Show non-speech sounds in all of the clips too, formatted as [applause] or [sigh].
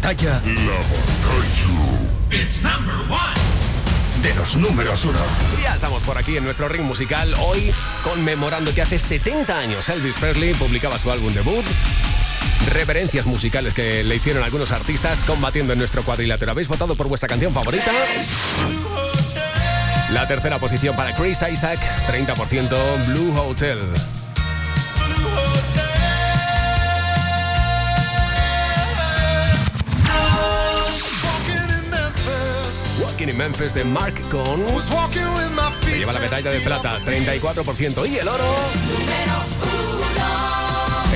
40 Classic. La batalla. La batalla. De los números uno. Ya estamos por aquí en nuestro ring musical. Hoy conmemorando que hace 70 años Elvis Presley publicaba su álbum debut. Reverencias musicales que le hicieron algunos artistas combatiendo en nuestro cuadrilátero. ¿Habéis votado por vuestra canción favorita? La tercera posición para Chris Isaac, 30% Blue Hotel. In Memphis de Mark Cohn se lleva la medalla de plata, 34%. Y el oro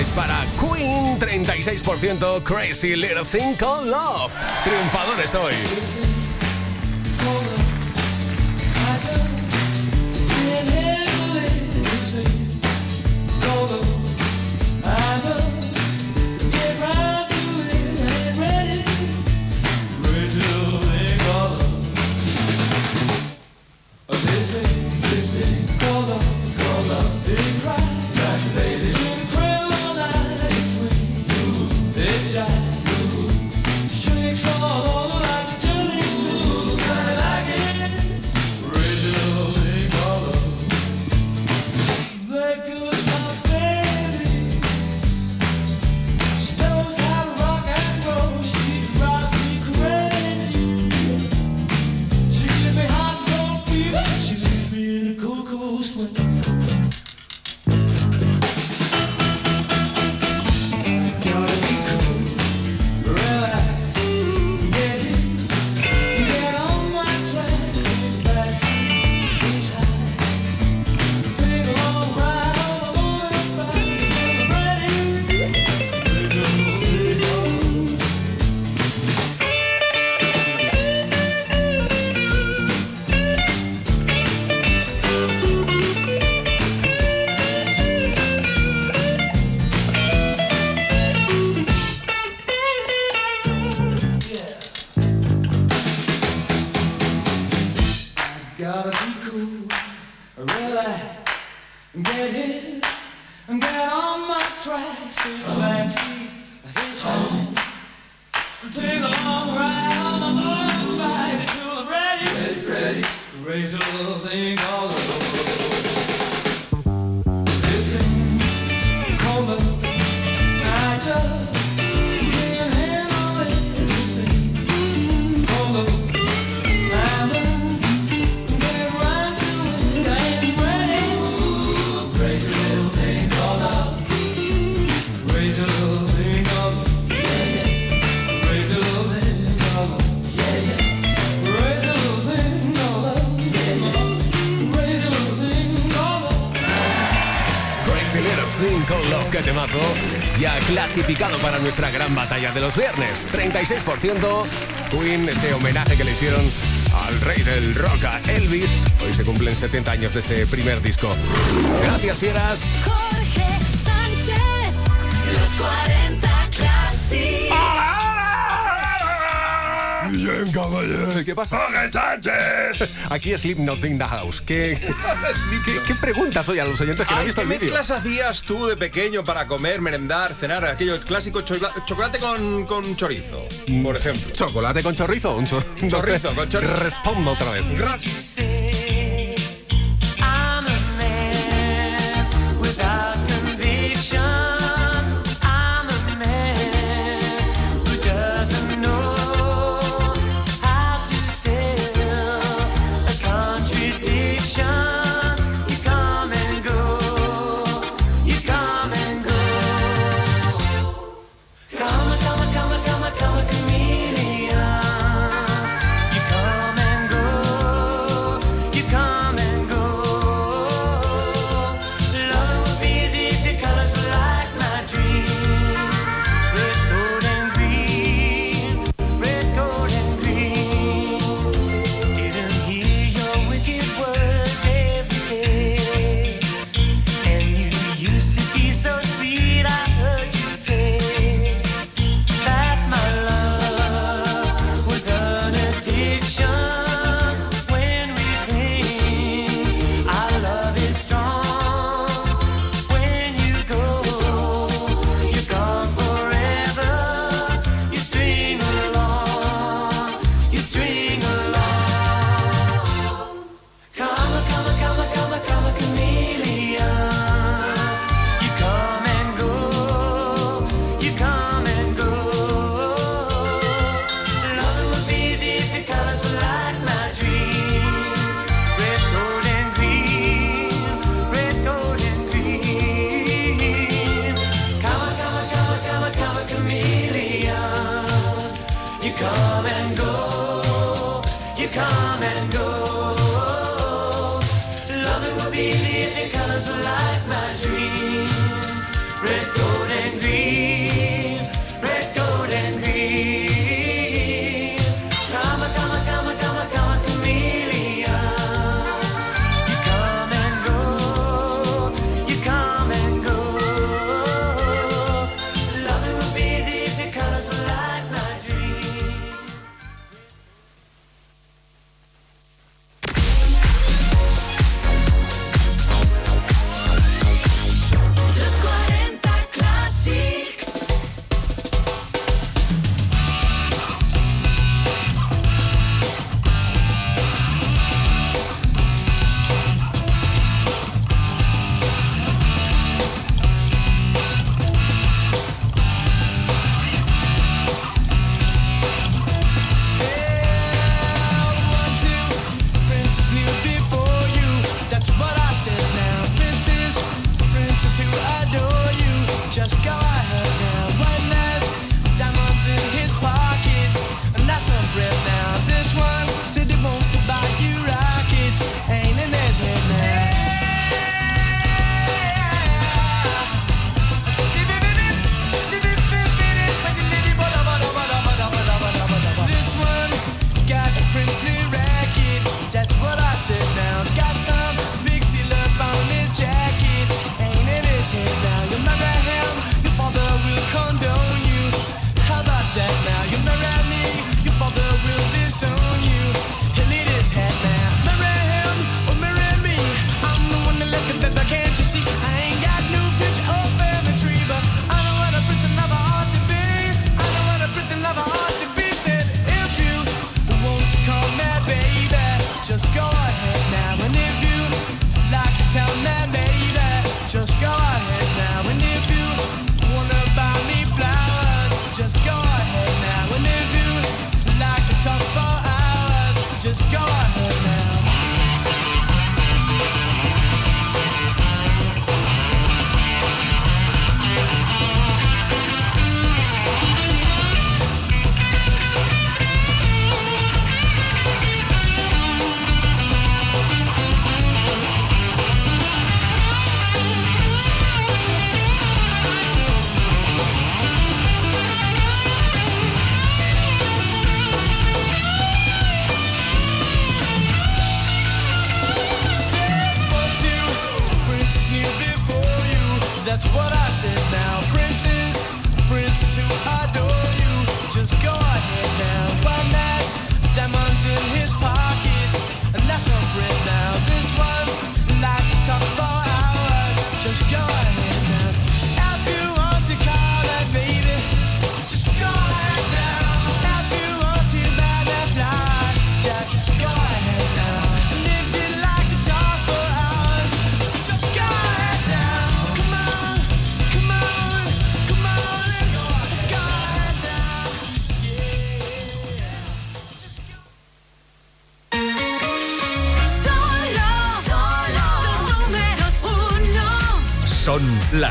es para Queen, 36%. Crazy Little Thing Called Love. Triunfadores hoy. Clasificado para nuestra gran batalla de los viernes. 36% Queen, ese homenaje que le hicieron al rey del rock, Elvis. Hoy se cumplen 70 años de ese primer disco. Gracias, fieras. Jorge Sánchez, los 40 Classic. Bien, caballero. ¿Qué pasa? ¡Jorge Sánchez! [laughs] Aquí es Slipknot in the house. [laughs] ¿Qué, qué, preguntas hoy a los oyentes que no han visto el vídeo? ¿Qué mezclas hacías tú de pequeño para comer, merendar, cenar? Aquello clásico chocolate con, con, chorizo, por ejemplo. ¿Chocolate con chorizo? Un, chorizo con chorizo. [laughs] Respondo otra vez.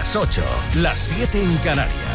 Las 8, las 7 en Canarias.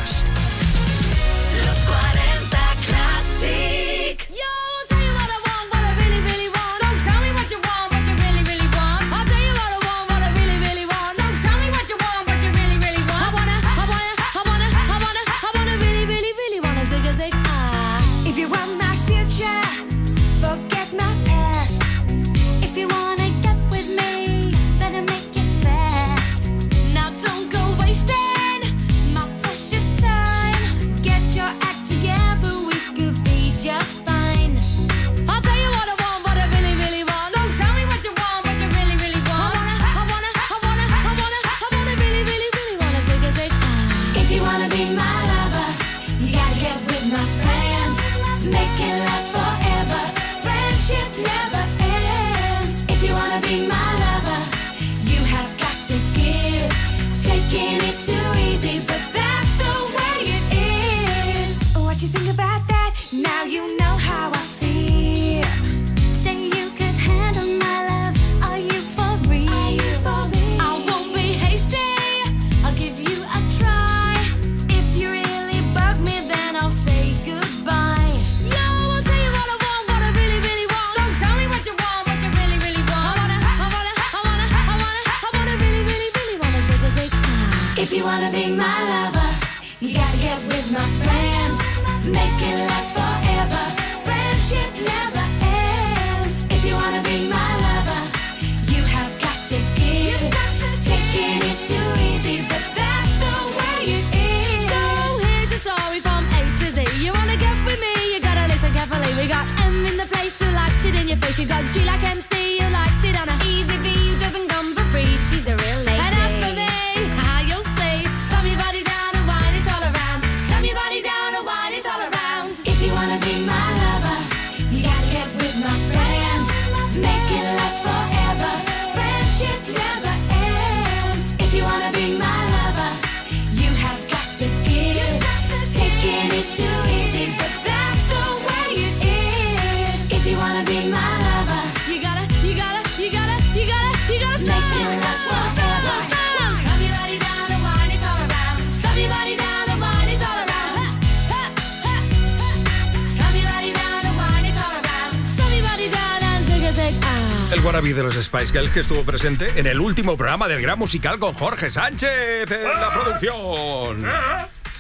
El wannabe de los Spice Girls que estuvo presente en el último programa del Gran Musical con Jorge Sánchez en la producción.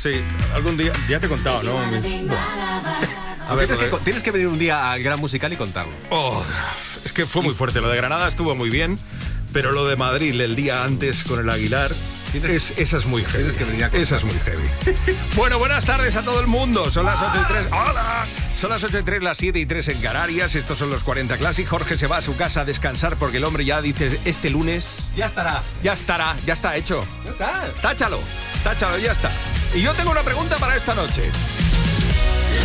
Sí, algún día, ya te he contado, ¿no? A ver, tienes, que, tienes que venir un día al gran musical y contarlo. Oh, es que fue muy fuerte. Lo de Granada estuvo muy bien, pero lo de Madrid el día antes con el Aguilar. Es, esa es muy heavy. Que esa es muy heavy. [laughs] bueno, buenas tardes a todo el mundo. Son las 8 y 3. ¡Hola! Son las 8 y 3, las 7 y 3 en Canarias. Estos son los 40 Classic. Jorge se va a su casa a descansar porque el hombre ya dice este lunes Ya estará. ya estará, ya está hecho. Ya está. Táchalo, táchalo, ya está. Y yo tengo una pregunta para esta noche.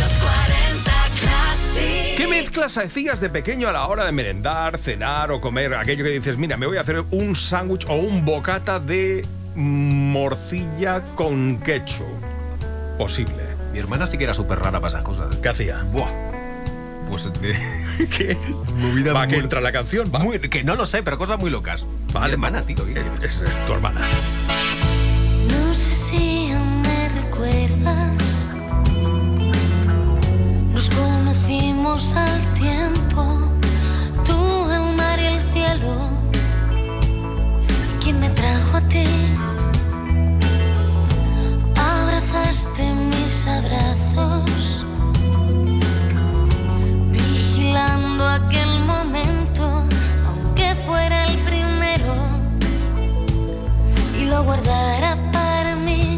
Los 40 Classic. ¿Qué mezclas hacías de pequeño a la hora de merendar, cenar o comer? Aquello que dices, mira, me voy a hacer un sándwich o un bocata de morcilla con ketchup. Posible. Mi hermana sí que era súper rara para esas cosas. ¿Qué hacía? Buah. Pues [laughs] de- ¿Qué? Movida Va, que muy- entra la canción, va. muy- que no lo sé, pero cosas muy locas. Vale, Mi hermana, tío. Es, es tu hermana. No sé si aún me recuerdas. Nos conocimos al tiempo. ¿Quién me trajo a ti? Abrazaste mis abrazos. Vigilando aquel momento, aunque fuera el primero y lo guardara para mí.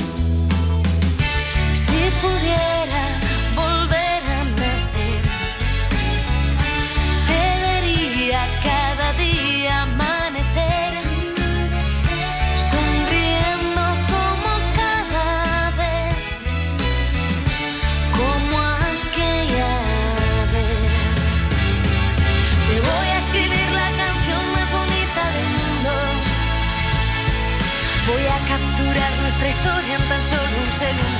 Si pudiera tan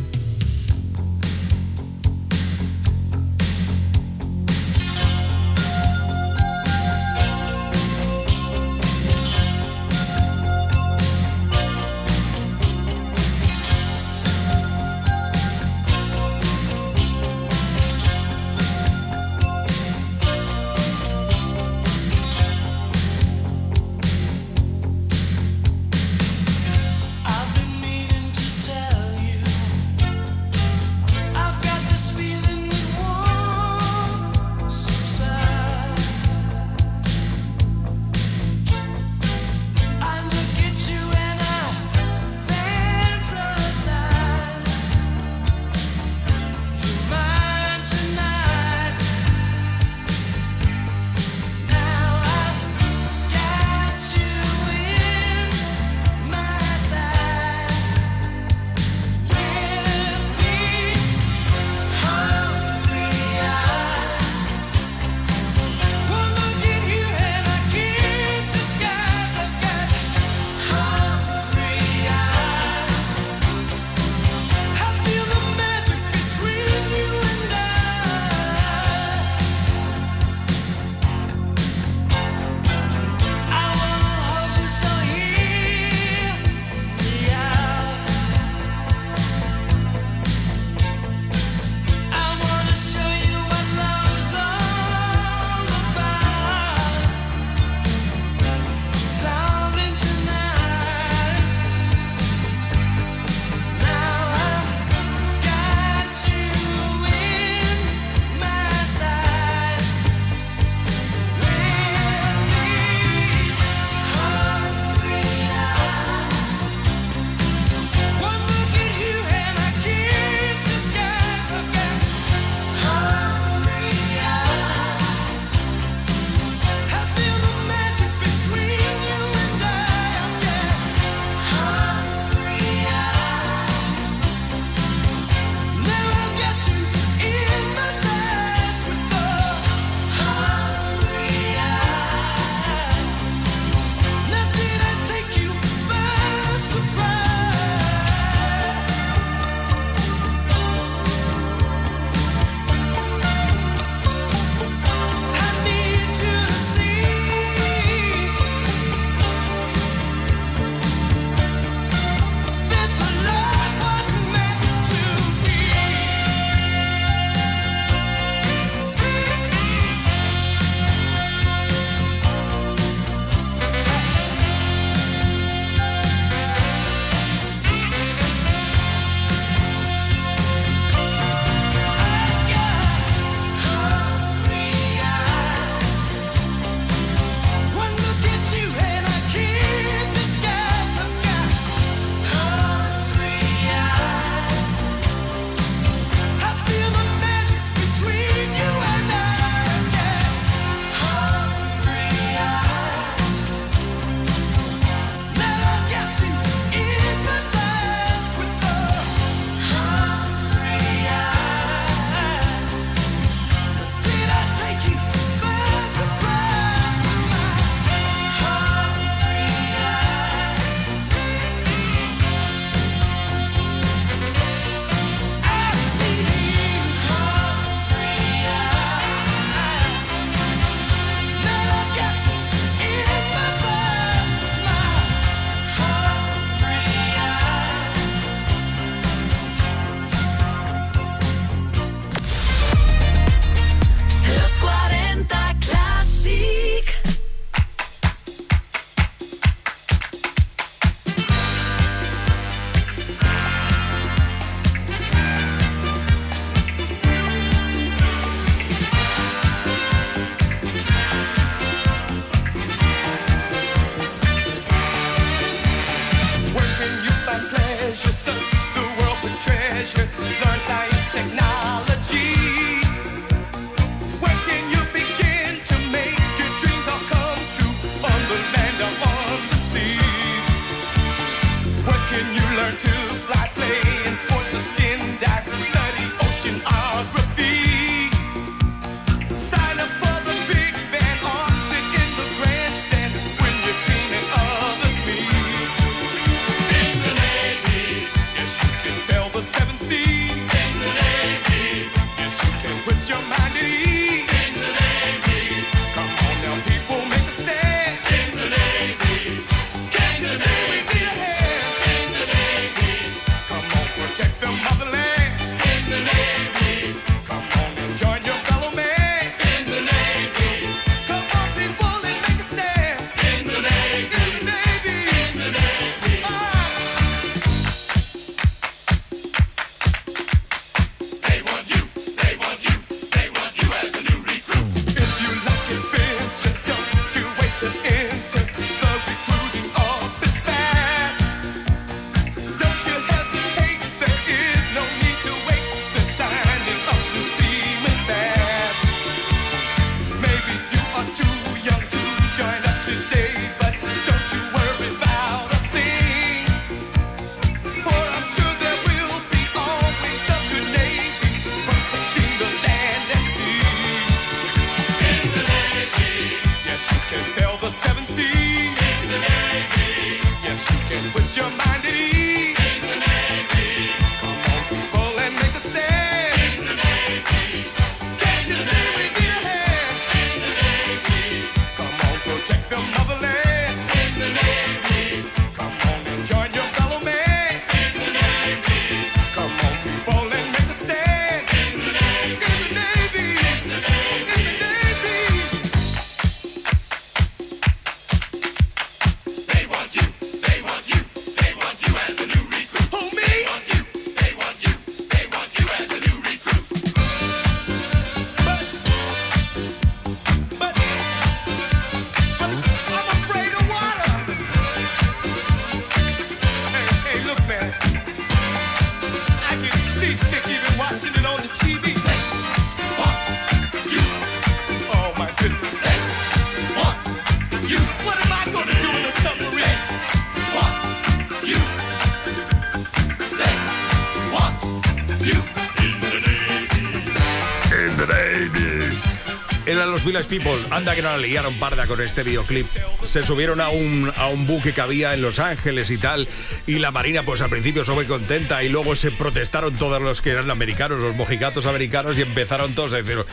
Los Village People. Anda que no la liaron parda con este videoclip. Se subieron a un, a un buque que había en Los Ángeles y tal. Y la Marina, pues al principio fue contenta. Y luego se protestaron todos los que eran americanos, los mojigatos americanos. Y empezaron todos a decir: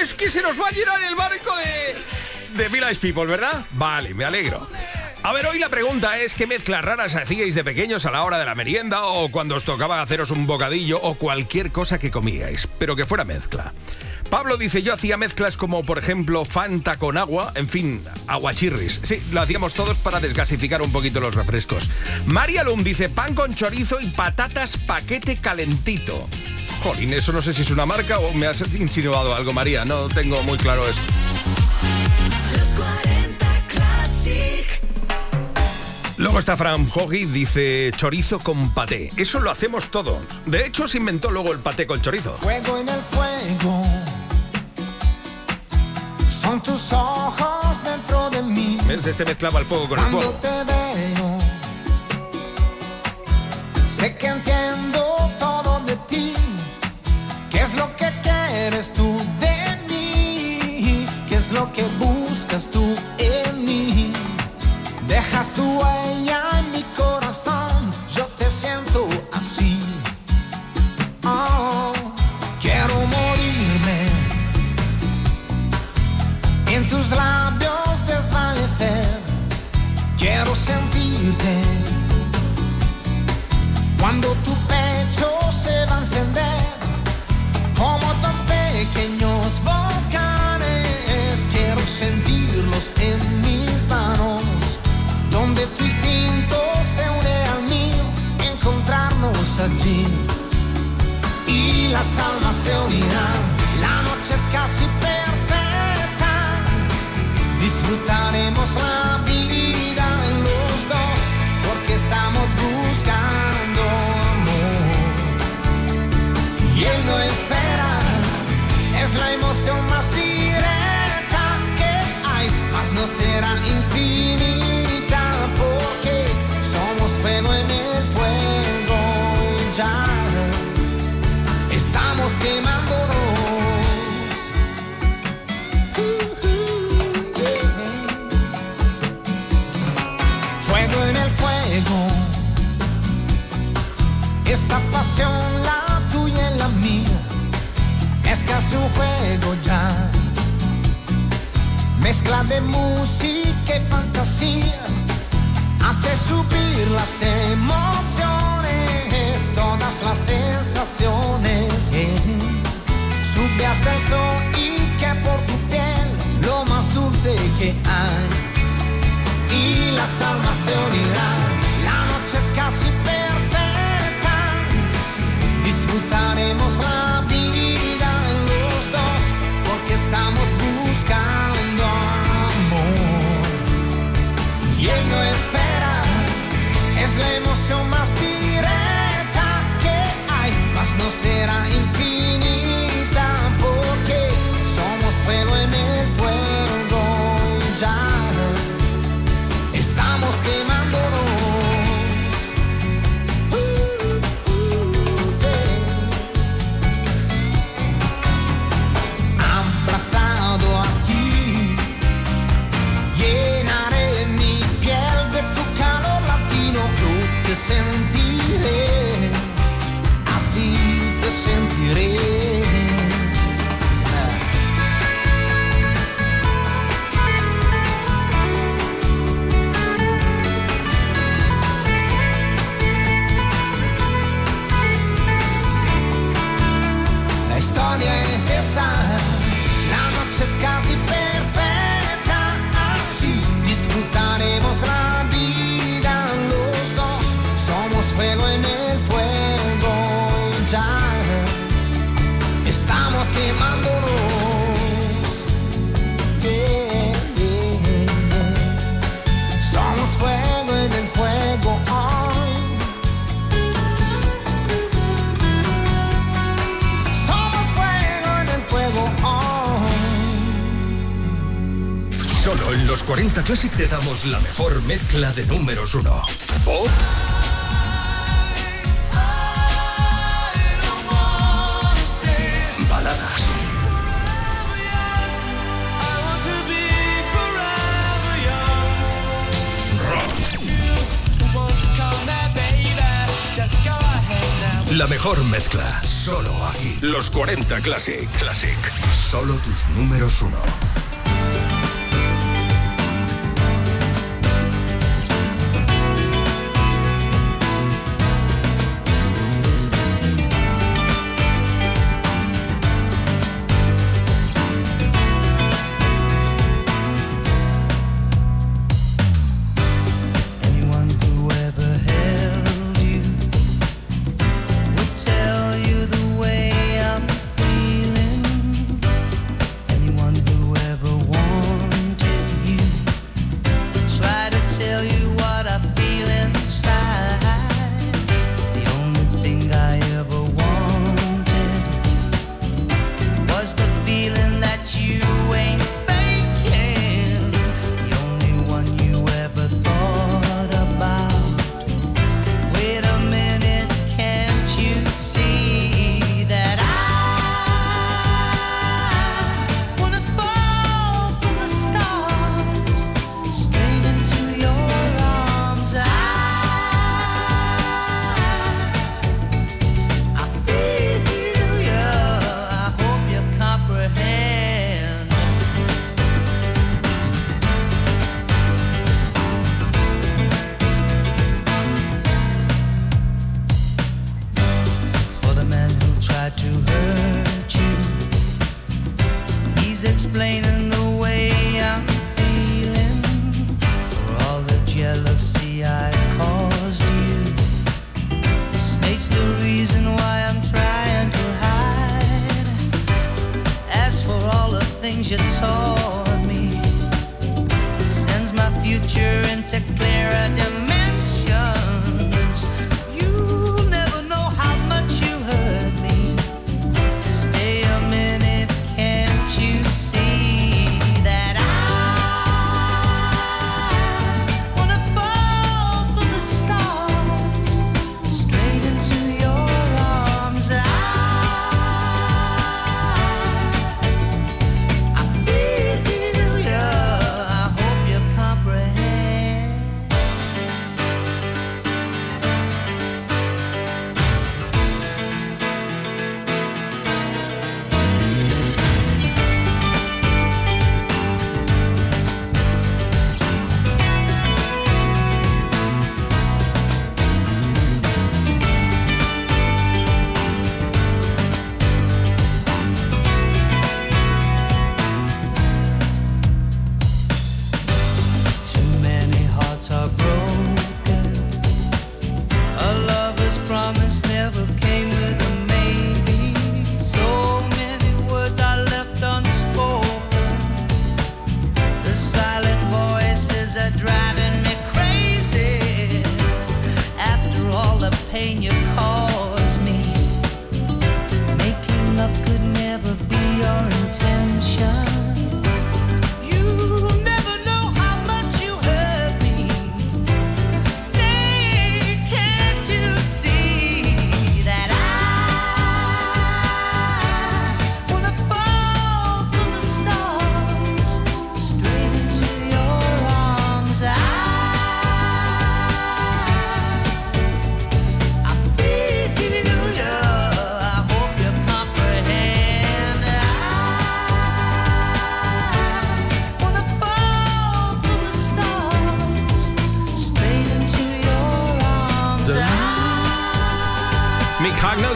Es que se nos va a llenar el barco de, de Village People, ¿verdad? Vale, me alegro. A ver, hoy la pregunta es qué mezclas raras hacíais de pequeños a la hora de la merienda o cuando os tocaba haceros un bocadillo o cualquier cosa que comíais, pero que fuera mezcla. Pablo dice, yo hacía mezclas como, por ejemplo, Fanta con agua, en fin, aguachirris. Sí, lo hacíamos todos para desgasificar un poquito los refrescos. María Lum dice, pan con chorizo y patatas paquete calentito. Jolín, eso no sé si es una marca o me has insinuado algo, María. No tengo muy claro eso. Los 40 Classic. Luego está Fran Hoggy, dice chorizo con paté. Eso lo hacemos todos. De hecho, se inventó luego el paté con chorizo. Fuego en el fuego. Son tus ojos dentro de mí. ¿Ves? Este mezclaba el fuego con el Cuando fuego. te veo, sé que entiendo todo de ti. ¿Qué es lo que quieres tú de mí? ¿Qué es lo que buscas tú en mí? Dejas tu huella en mi y las almas se unirán. La noche es casi perfecta, disfrutaremos la vida los dos, porque estamos buscando amor. Y él no espera, es la emoción más directa que hay, mas no será infinita, la tuya y la mía, es casi un juego ya. Mezcla de música y fantasía, hace subir las emociones, todas las sensaciones. Eh. Sube hasta el sol y que por tu piel lo más dulce que hay. Y las almas se unirán, la noche es casi perfecta disfrutaremos la vida los dos, porque estamos buscando amor. Y él no espera, es la emoción más directa que hay, mas no será infinita. 40 Classic te damos la mejor mezcla de números 1. Baladas. La mejor mezcla, solo aquí. Los 40 Classic. Classic. Solo tus números 1.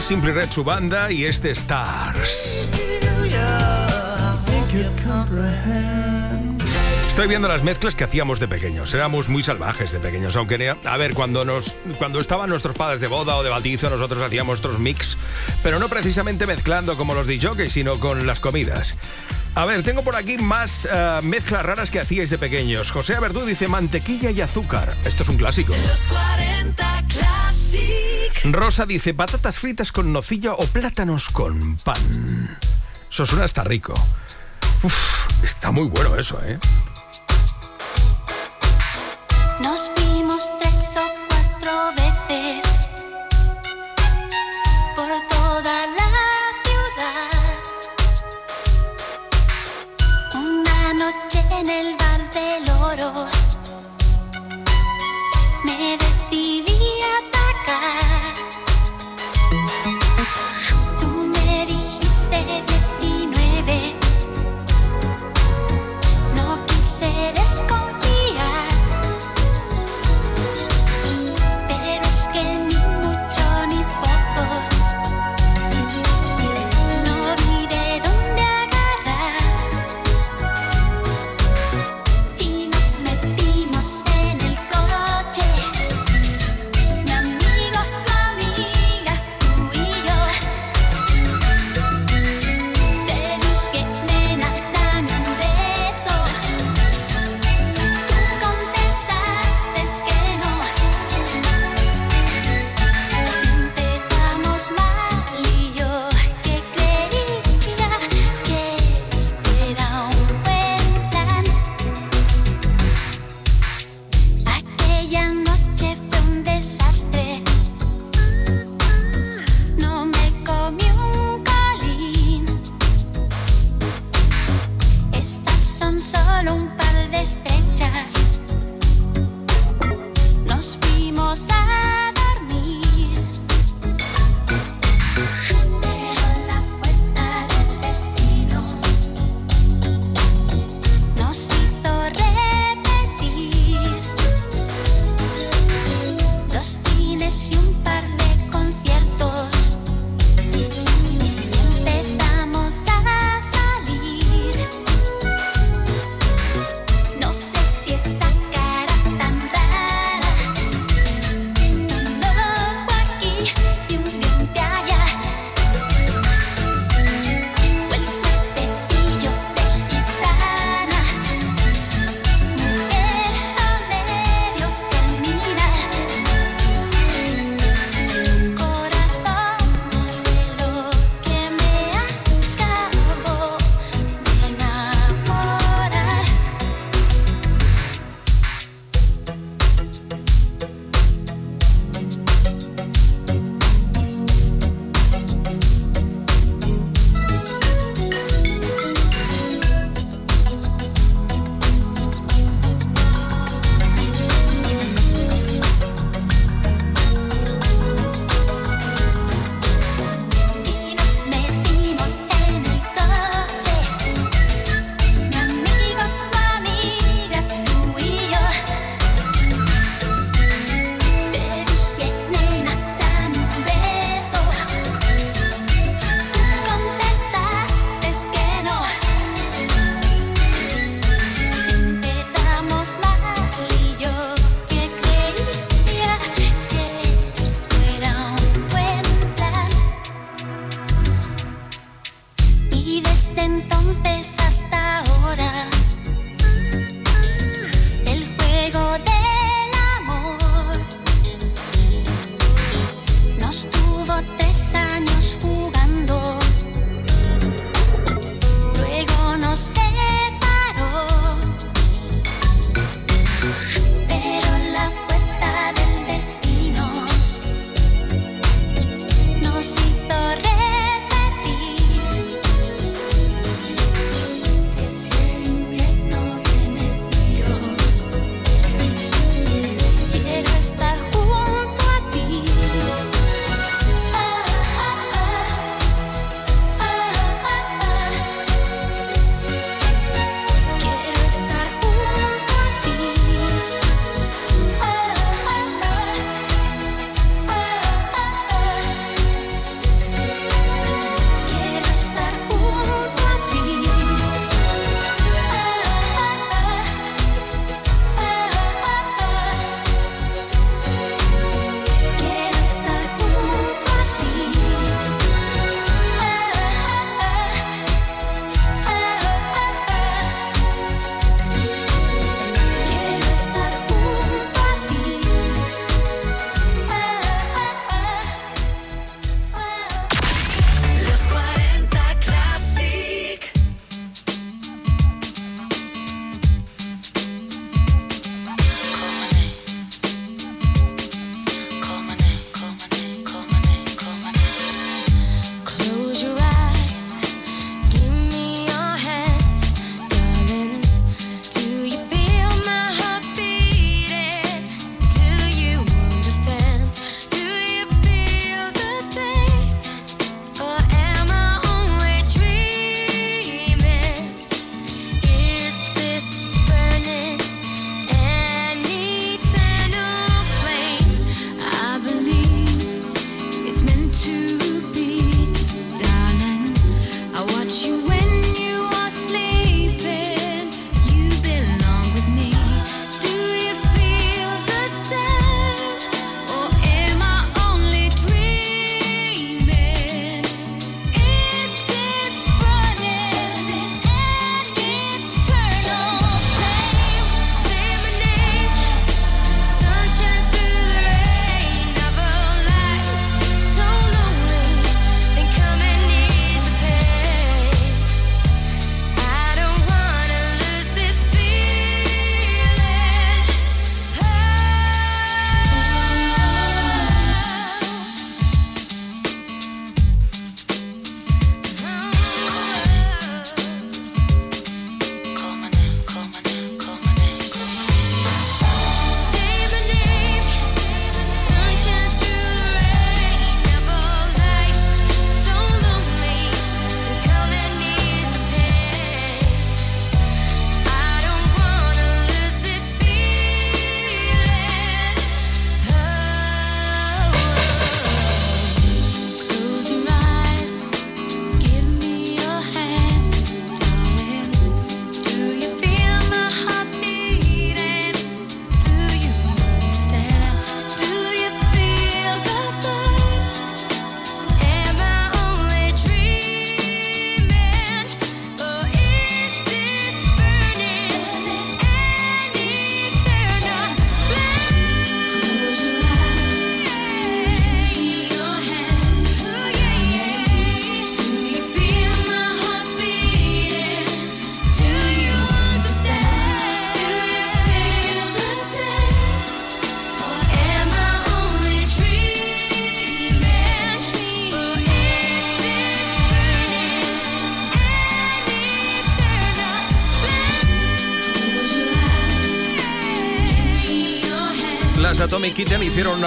Simply Red su banda y este Stars. Estoy viendo las mezclas que hacíamos de pequeños. Éramos muy salvajes de pequeños, aunque a ver, cuando nos cuando estaban nuestros padres de boda o de bautizo, nosotros hacíamos otros mix, pero no precisamente mezclando como los DJs, sino con las comidas. A ver, tengo por aquí más eh, mezclas raras que hacíais de pequeños. José Verdú dice mantequilla y azúcar. Esto es un clásico. Rosa dice patatas fritas con nocilla o plátanos con pan. Eso suena hasta rico. Está muy bueno eso, ¿eh?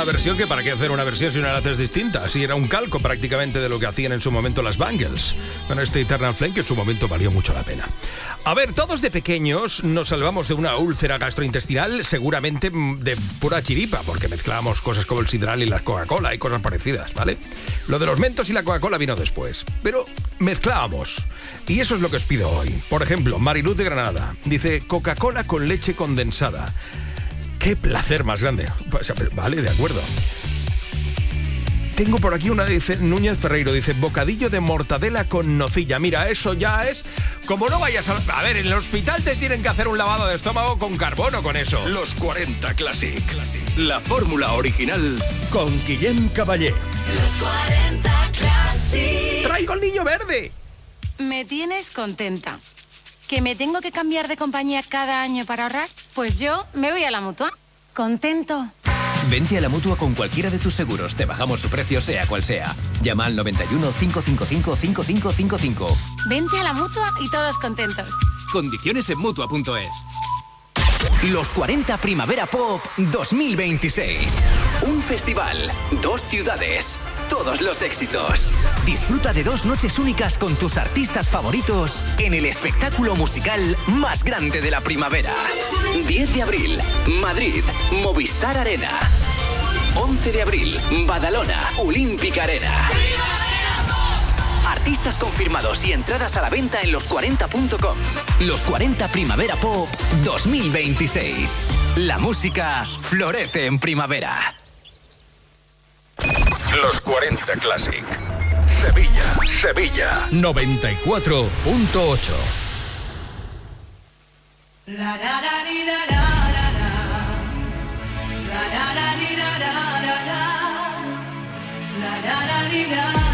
Una versión que para qué hacer una versión si una la haces distinta. Si era un calco prácticamente de lo que hacían en su momento las Bangles. Con este Eternal Flame que en su momento valió mucho la pena. A ver, todos de pequeños nos salvamos de una úlcera gastrointestinal seguramente de pura chiripa, porque mezclábamos cosas como el sidral y la Coca-Cola y cosas parecidas, ¿vale? Lo de los mentos y la Coca-Cola vino después, pero mezclábamos. Y eso es lo que os pido hoy. Por ejemplo, Mariluz de Granada dice Coca-Cola con leche condensada. Qué placer más grande. Pues, Vale, de acuerdo. Tengo por aquí una, dice Núñez Ferreiro, dice bocadillo de mortadela con nocilla. Mira, eso ya es como no vayas a... A ver, en el hospital te tienen que hacer un lavado de estómago con carbono con eso. Los 40 Classic. La fórmula original con Guillem Caballé. Los 40 Classic. ¡Traigo el niño verde! Me tienes contenta. ¿Que me tengo que cambiar de compañía cada año para ahorrar? Pues yo me voy a la mutua. Contento. Vente a la mutua con cualquiera de tus seguros. Te bajamos su precio, sea cual sea. Llama al 91 555 5555. Vente a la mutua y todos contentos. Condiciones en mutua.es. Los 40 Primavera Pop 2026. Un festival, dos ciudades, todos los éxitos. Disfruta de dos noches únicas con tus artistas favoritos en el espectáculo musical más grande de la primavera. 10 de abril, Madrid, Movistar Arena. 11 de abril, Badalona, Olímpica Arena. Artistas confirmados y entradas a la venta en los40.com. Los 40 Primavera Pop 2026. La música florece en primavera. Los 40 Classic. Sevilla, Sevilla. 94.8. La da da di da da da da. La da da di da da da da. La da da di da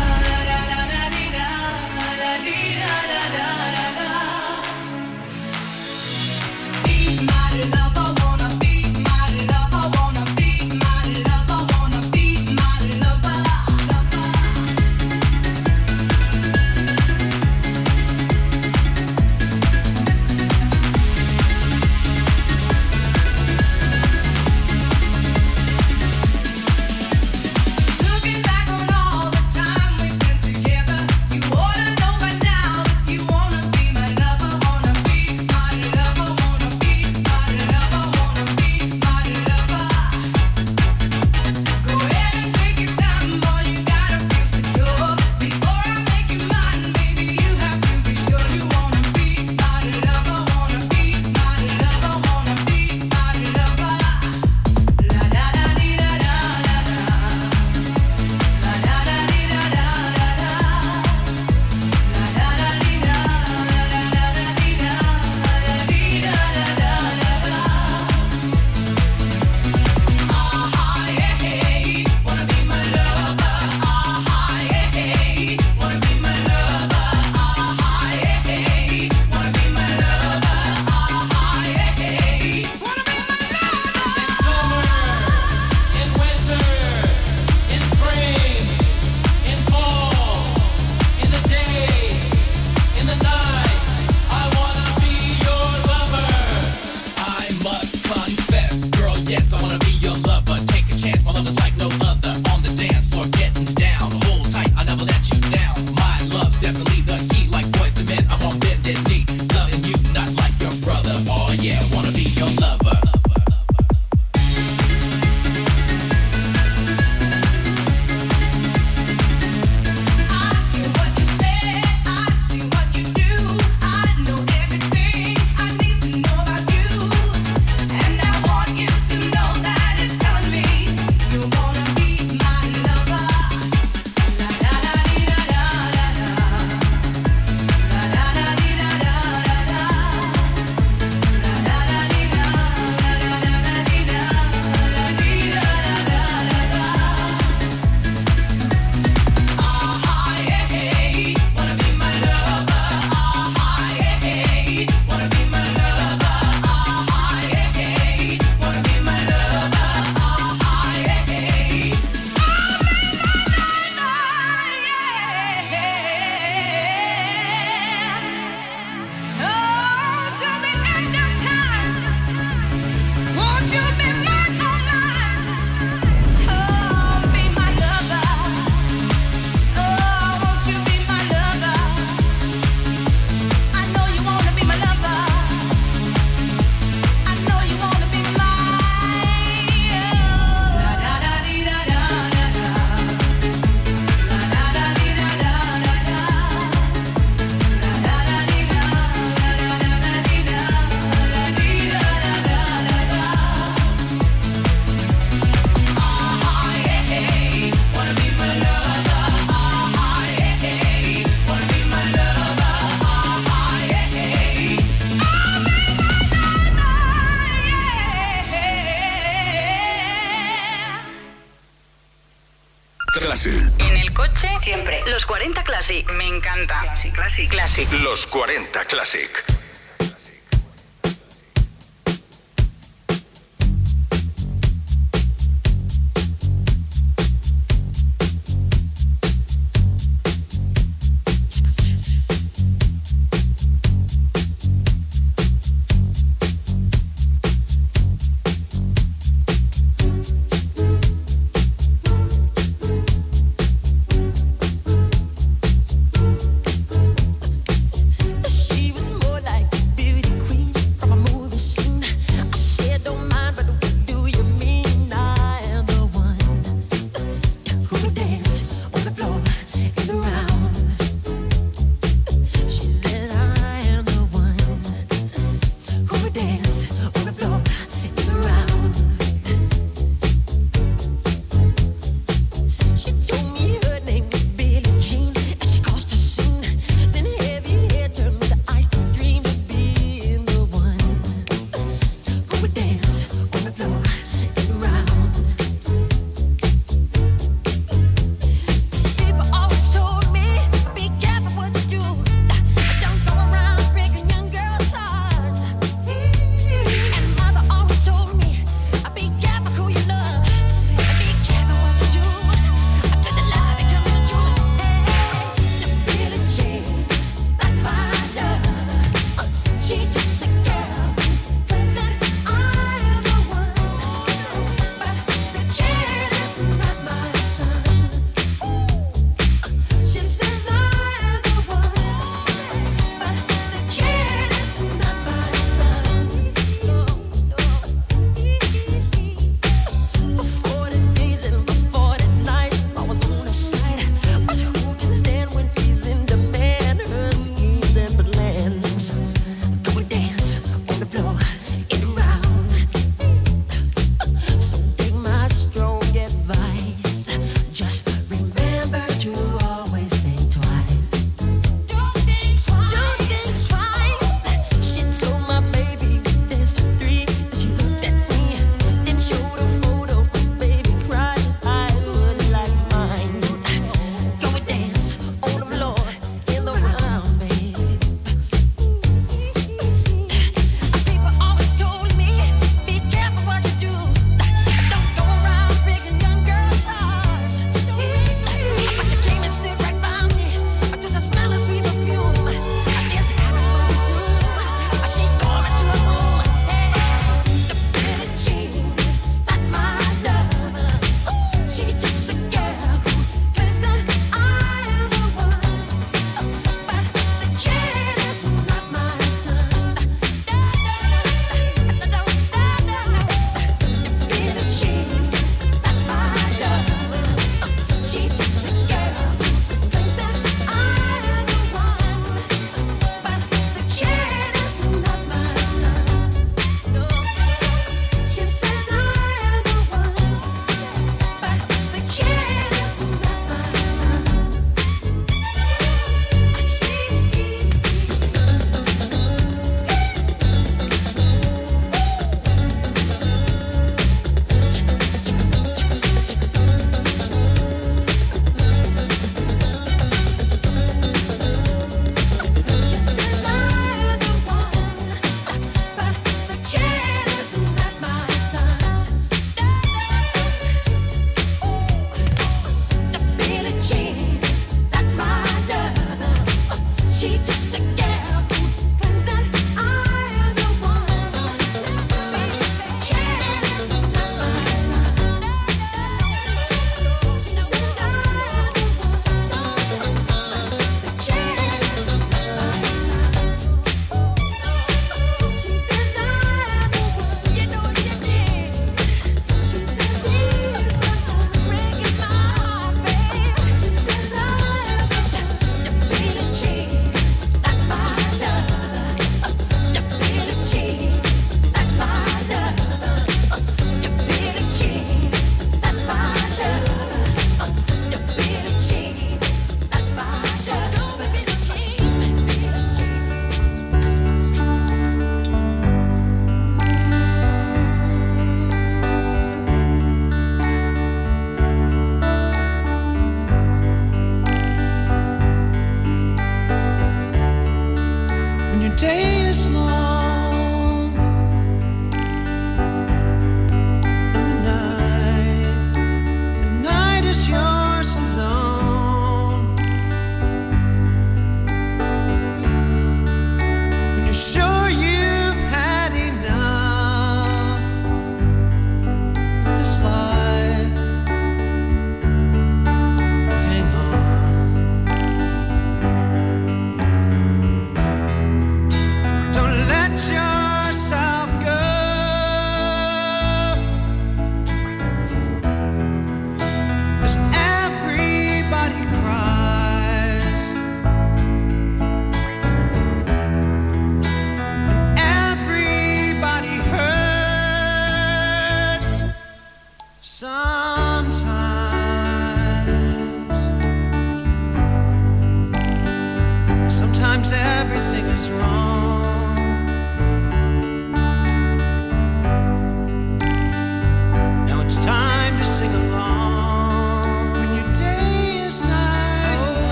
40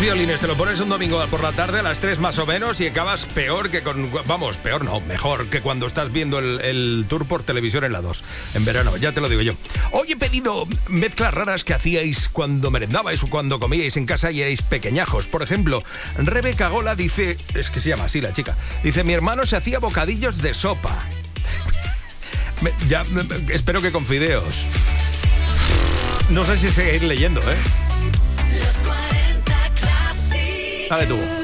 violines te lo pones un domingo por la tarde a las 3 más o menos y acabas peor que con. Vamos, peor no, mejor que cuando estás viendo el, tour por televisión en la 2, en verano, ya te lo digo yo. Hoy he pedido mezclas raras que hacíais cuando merendabais o cuando comíais en casa y erais pequeñajos. Por ejemplo, Rebeca Gola dice. Es que se llama así la chica. Dice: Mi hermano se hacía bocadillos de sopa. [laughs] ya, espero que con fideos. No sé si seguir leyendo, ¿eh? 他爱的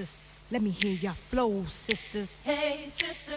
sisters. Let me hear your flow, sisters. Hey, sister.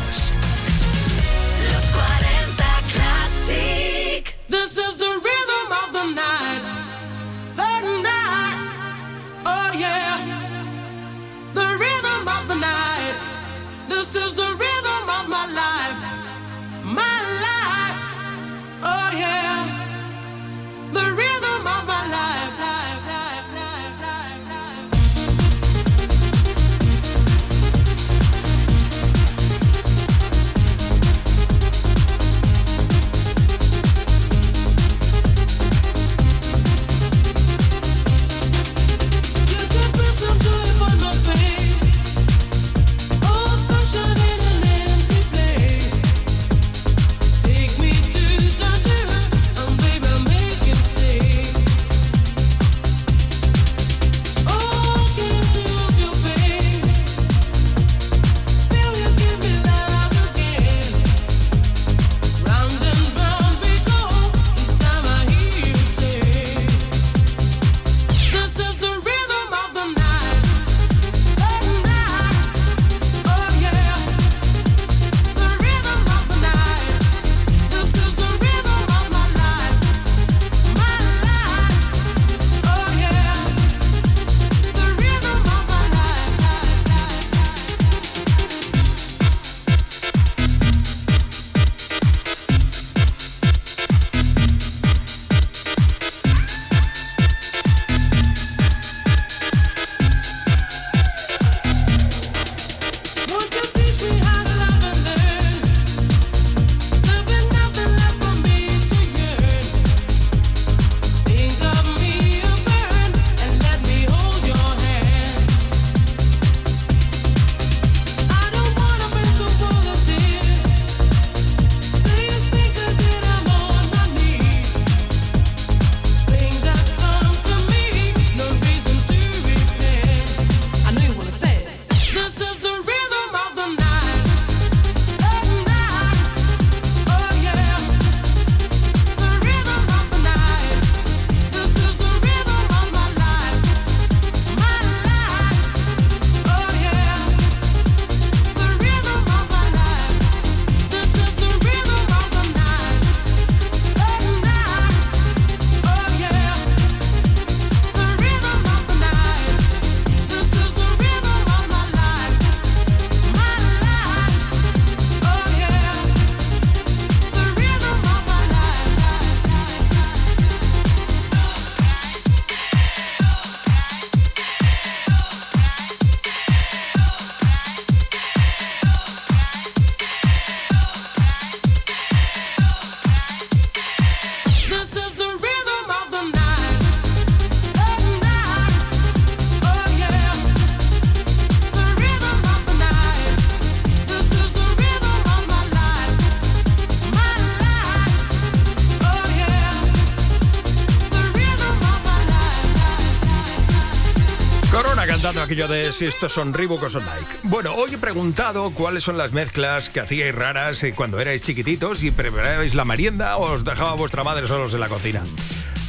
si estos son Reebok o son Nike. Bueno, hoy he preguntado cuáles son las mezclas que hacíais raras eh, cuando erais chiquititos y preparabais la merienda o os dejaba vuestra madre solos en la cocina.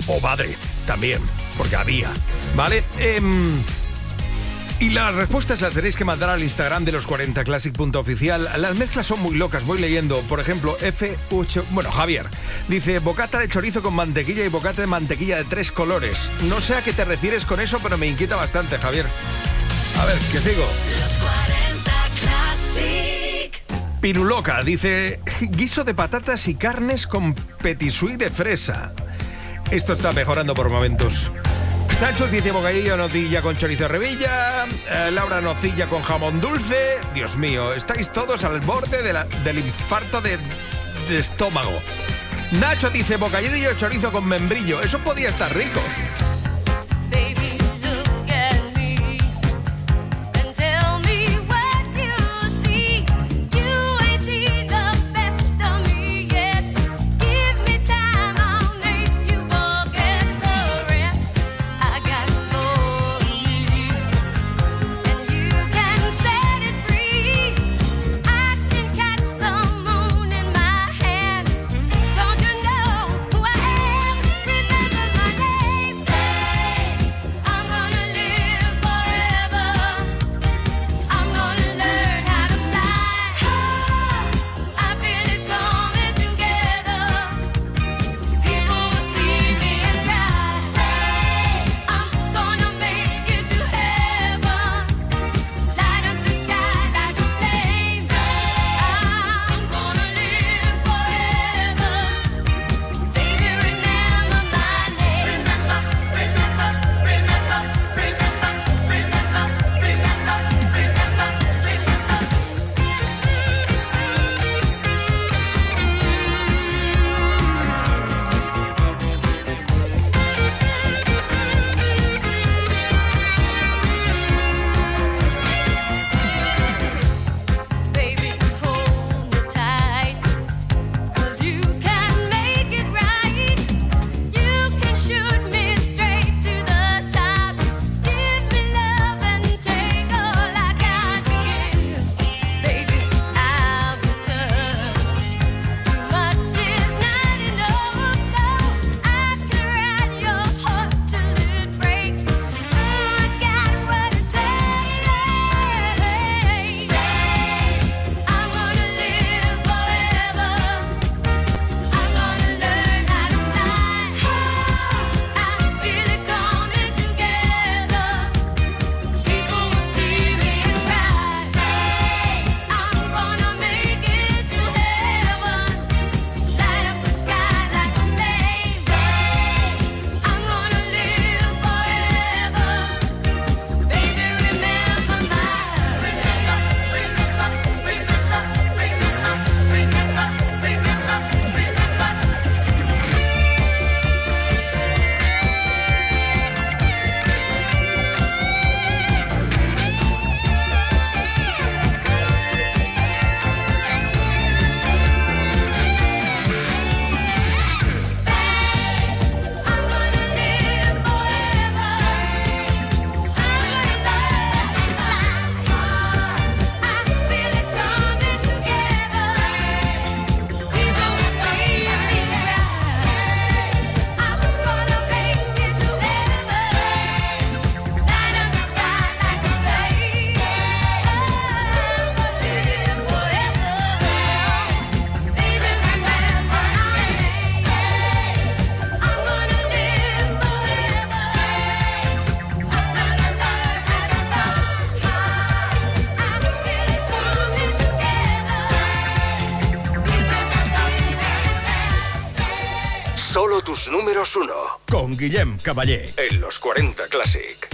O madre, también, porque había. ¿Vale? Em, y las respuestas las tenéis que mandar al Instagram de los 40 Classic.oficial. Las mezclas son muy locas, voy leyendo. Por ejemplo, F8. Bueno, Javier dice bocata de chorizo con mantequilla y bocata de mantequilla de tres colores. No sé a qué te refieres con eso, pero me inquieta bastante, Javier ver, que sigo. Los Piruloca dice: guiso de patatas y carnes con petisui de fresa. Esto está mejorando por momentos. Sancho dice bocadillo notilla con chorizo revilla, eh, Laura nocilla con jamón dulce. Dios mío, estáis todos al borde del infarto de, de estómago. Nacho dice bocadillo chorizo con membrillo. Eso podía estar rico. menos uno. Con Guillem Caballé. En los 40 Classic.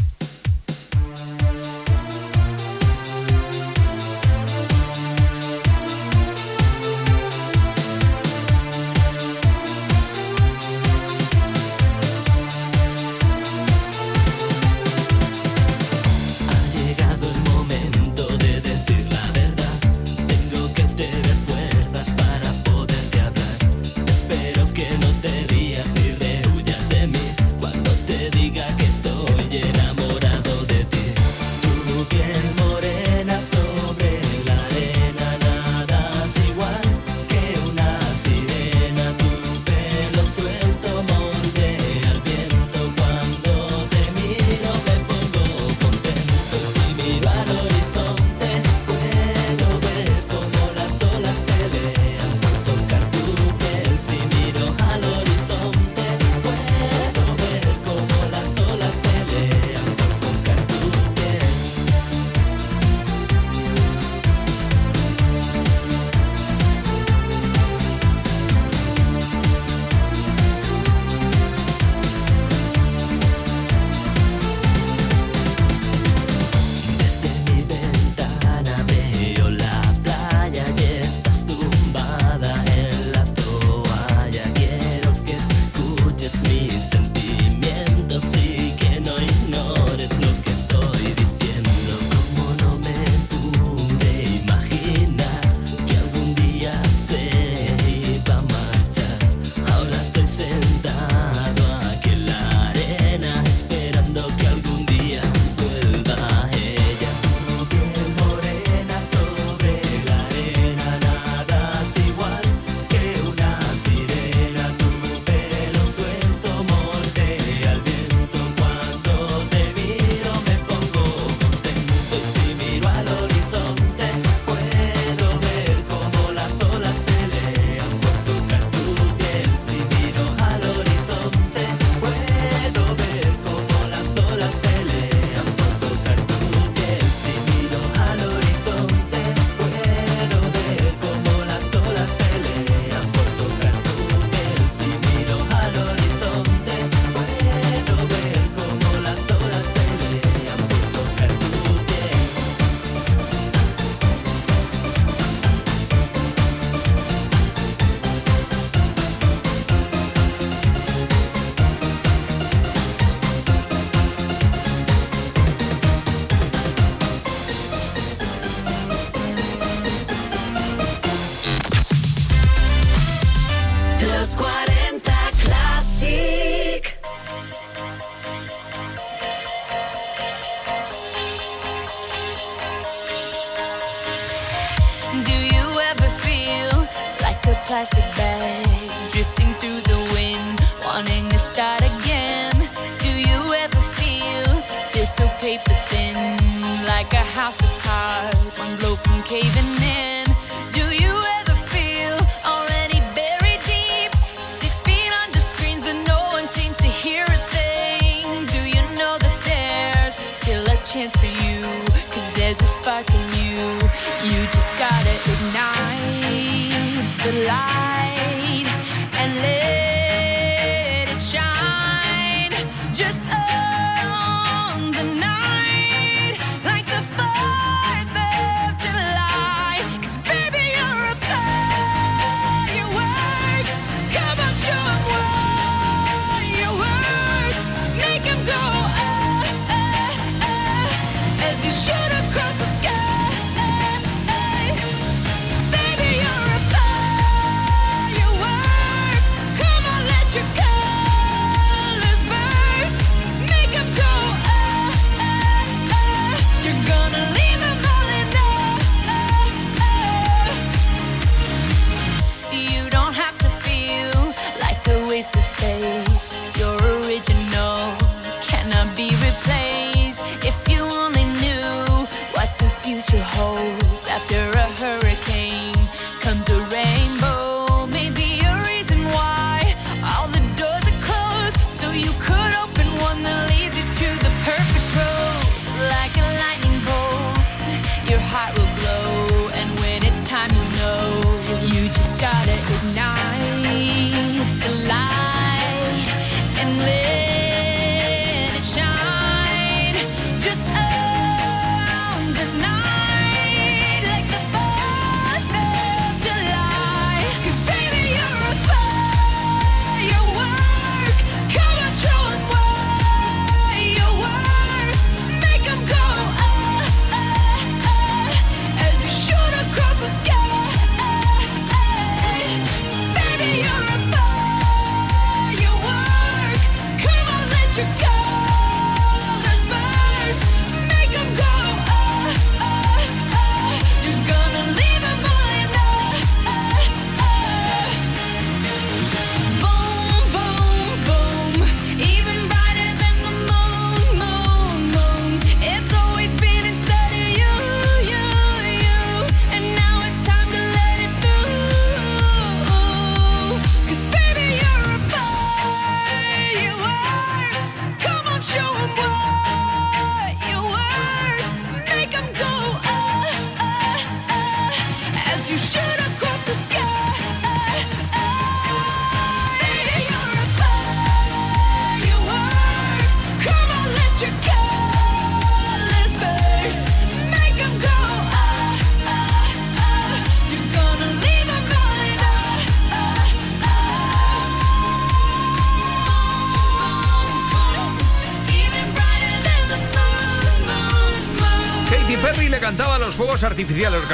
gossip.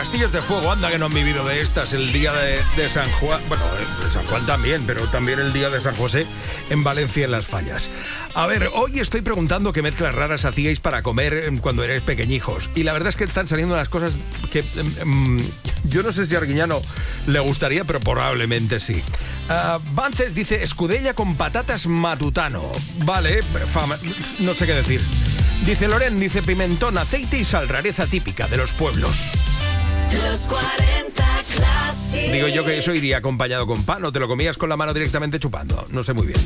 Castillos de fuego. Anda que no han vivido de estas el día de, San Juan. Bueno, de San Juan también, pero también el día de San José en Valencia en Las Fallas. A ver, hoy estoy preguntando qué mezclas raras hacíais para comer em, cuando erais pequeñijos. Y la verdad es que están saliendo unas cosas que em, em, yo no sé si a Arguiñano le gustaría, pero probablemente sí. Ah, Vances dice escudella con patatas matutano. Vale, fama- no sé qué decir. Dice Loren, dice pimentón, aceite y sal, rareza típica de los pueblos. Los 40 Classic. Digo yo que eso iría acompañado con pan o te lo comías con la mano directamente chupando. No sé muy bien.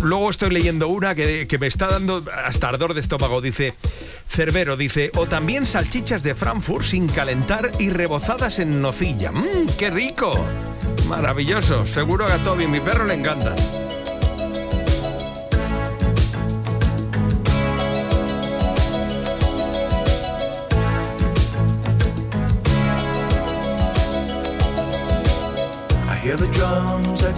Luego estoy leyendo una que, que me está dando hasta ardor de estómago. Dice, Cerbero dice, o también salchichas de Frankfurt sin calentar y rebozadas en nocilla. ¡Mmm, qué rico! Maravilloso. Seguro que a Toby, mi perro, le encantan.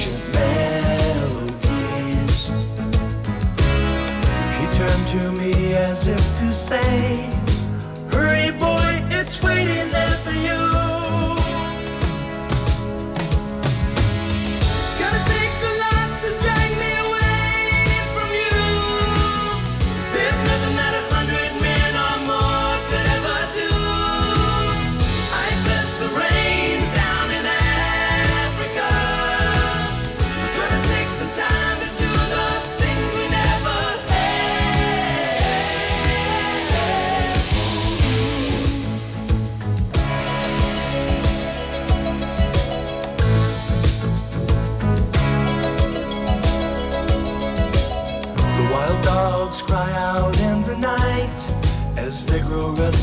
ancient melodies. He turned to me as if to say,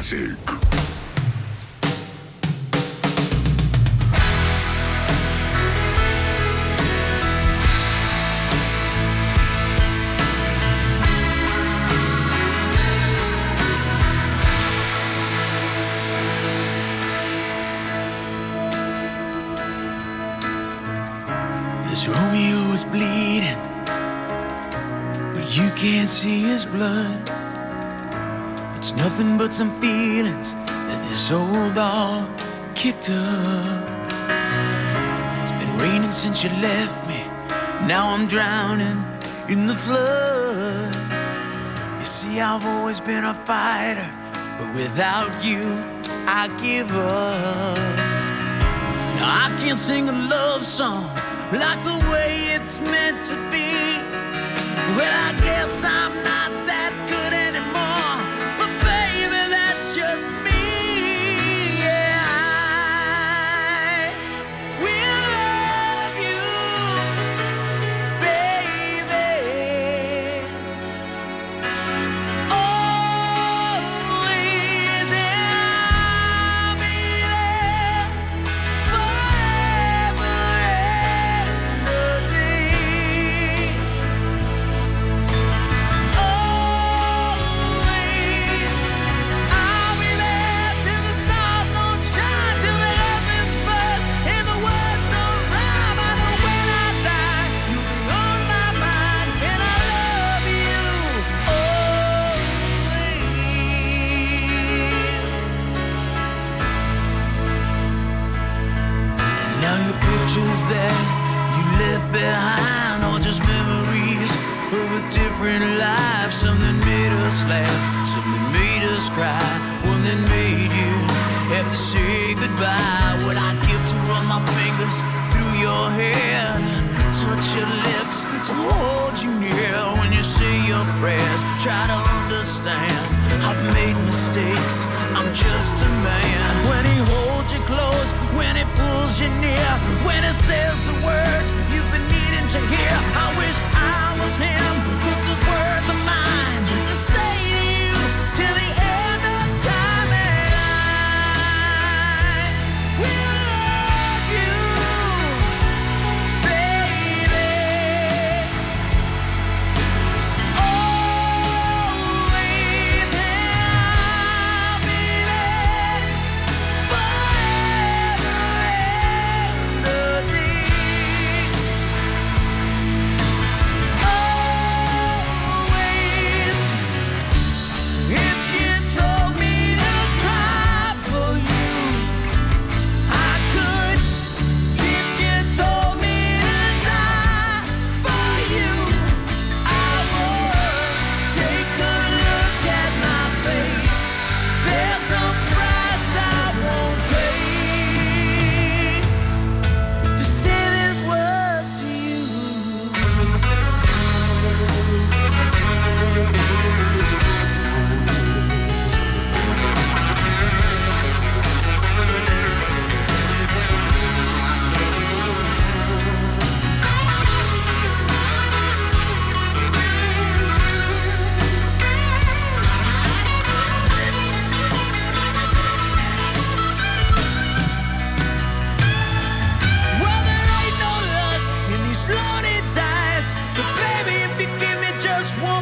Classic. you left me. Now I'm drowning in the flood. You see, I've always been a fighter, but without you, I give up. Now I can't sing a love song like the way it's meant to be. Well, I guess I'm not.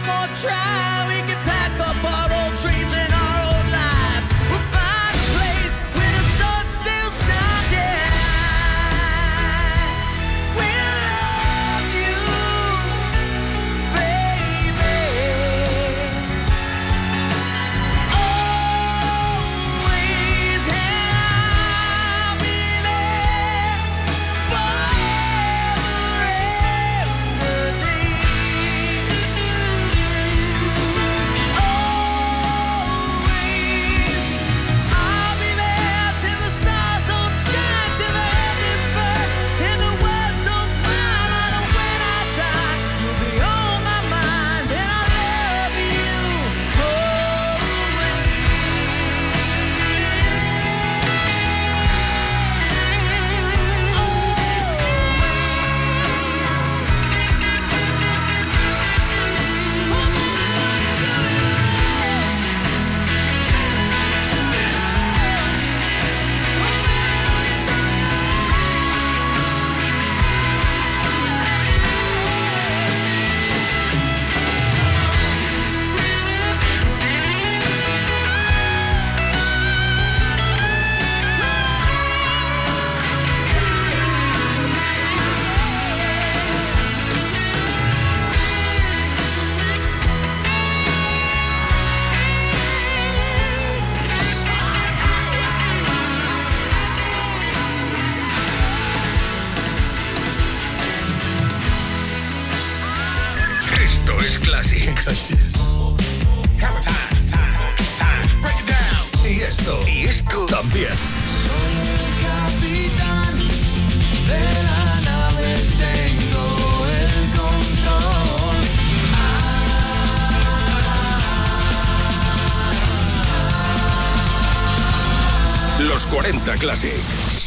More try,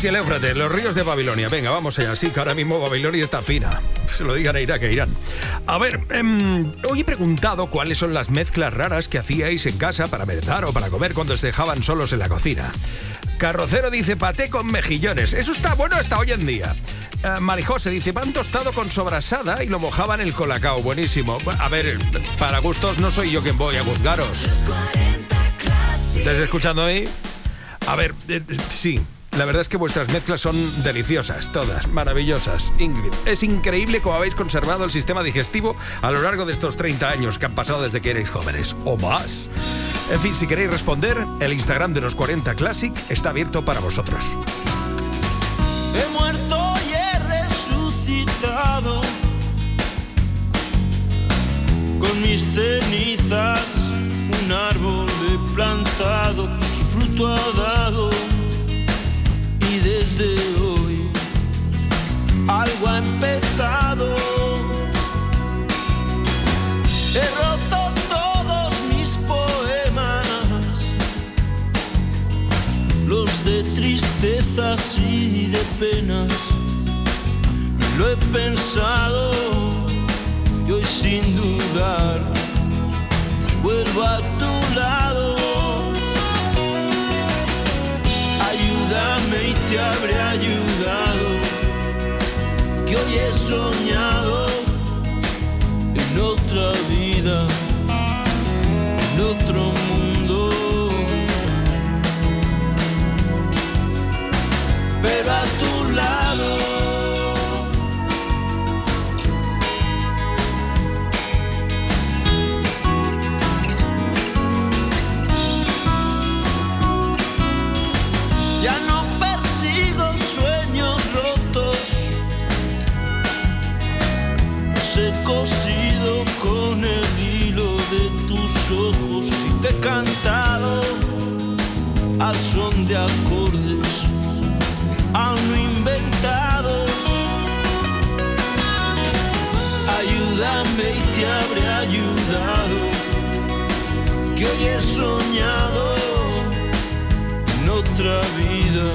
Tigris y el Éufrates, los ríos de Babilonia. Venga, vamos allá. Sí, que ahora mismo Babilonia está fina. Se lo digan a Irak e Irán. A ver, em, hoy he preguntado cuáles son las mezclas raras que hacíais en casa para merendar o para comer cuando os dejaban solos en la cocina. Carrocero dice paté con mejillones. Eso está bueno hasta hoy en día. Eh, Marijose dice pan tostado con sobrasada y lo mojaban en el colacao. Buenísimo. A ver, para gustos no soy yo quien voy a juzgaros. ¿Estás escuchando ahí? A ver, eh, sí. La verdad es que vuestras mezclas son deliciosas, todas, maravillosas. Ingrid, es increíble cómo habéis conservado el sistema digestivo a lo largo de estos 30 años que han pasado desde que erais jóvenes, o más. En fin, si queréis responder, el Instagram de los 40 Classic está abierto para vosotros. He muerto y he resucitado con mis cenizas. Un árbol he plantado, su fruto ha dado. Lo he pensado y hoy sin dudar vuelvo a tu lado. Ayúdame y te habré ayudado, que hoy he soñado en otra vida, en otro mundo. pero a tu lado. Con el hilo de tus ojos y te he cantado al son de acordes aún inventados. Ayúdame y te habré ayudado, que hoy he soñado en otra vida,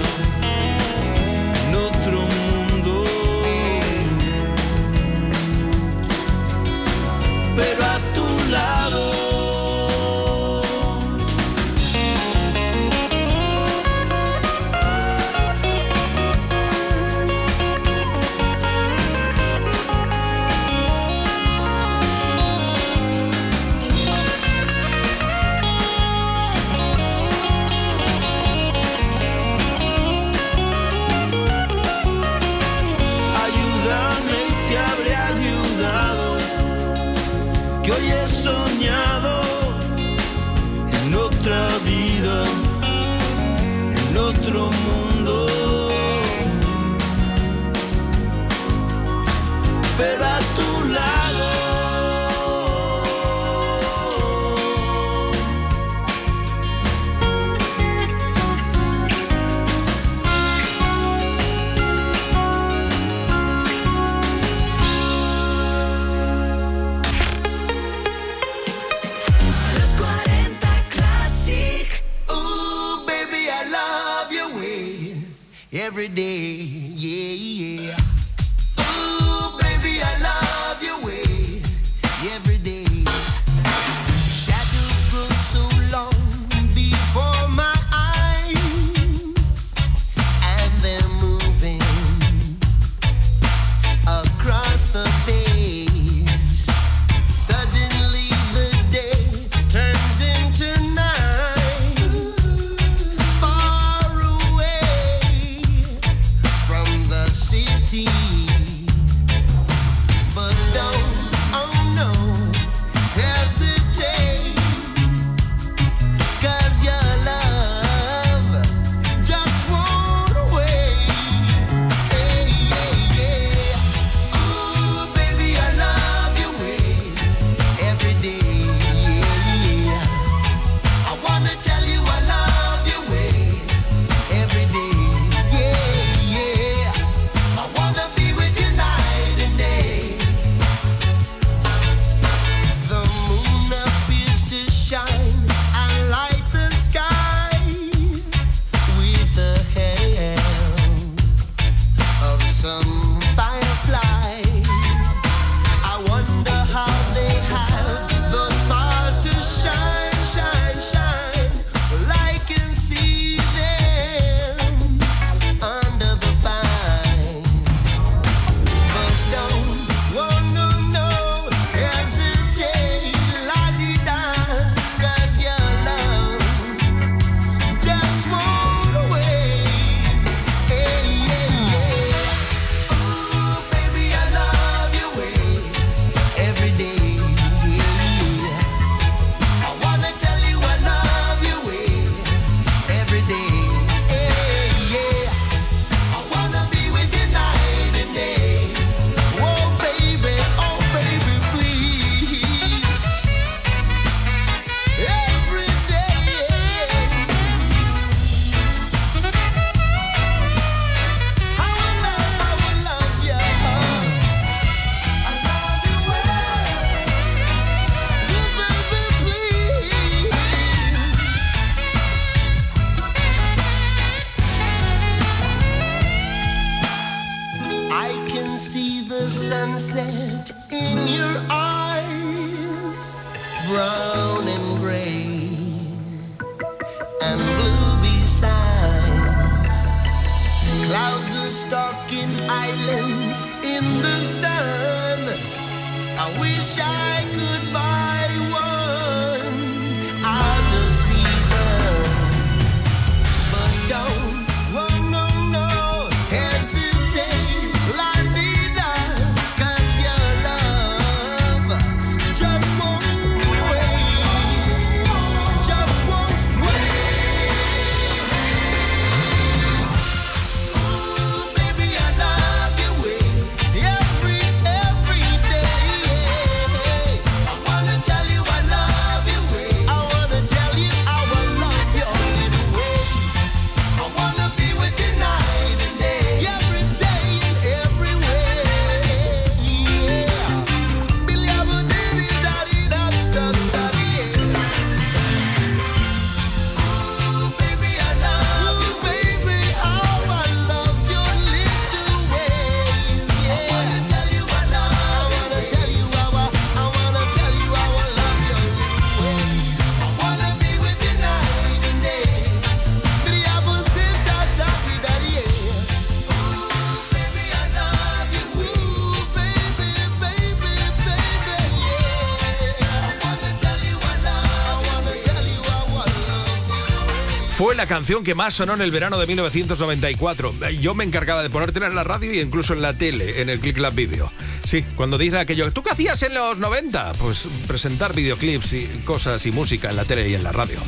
la canción que más sonó en el verano de 1994. Yo me encargaba de ponértela en la radio y incluso en la tele, en el Click Lab Video. Sí, cuando dice aquello, ¿tú qué hacías en los 90? Pues presentar videoclips y cosas y música en la tele y en la radio.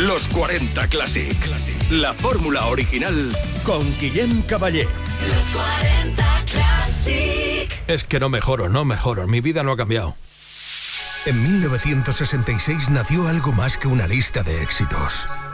Los 40 Classic. La fórmula original con Guillem Caballé. Los 40 Classic. Es que no mejoro, no mejoro. Mi vida no ha cambiado. En 1966 nació algo más que una lista de éxitos.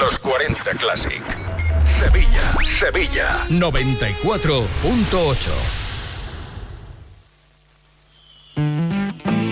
Los 40 Classic. Sevilla, Sevilla. 94.8.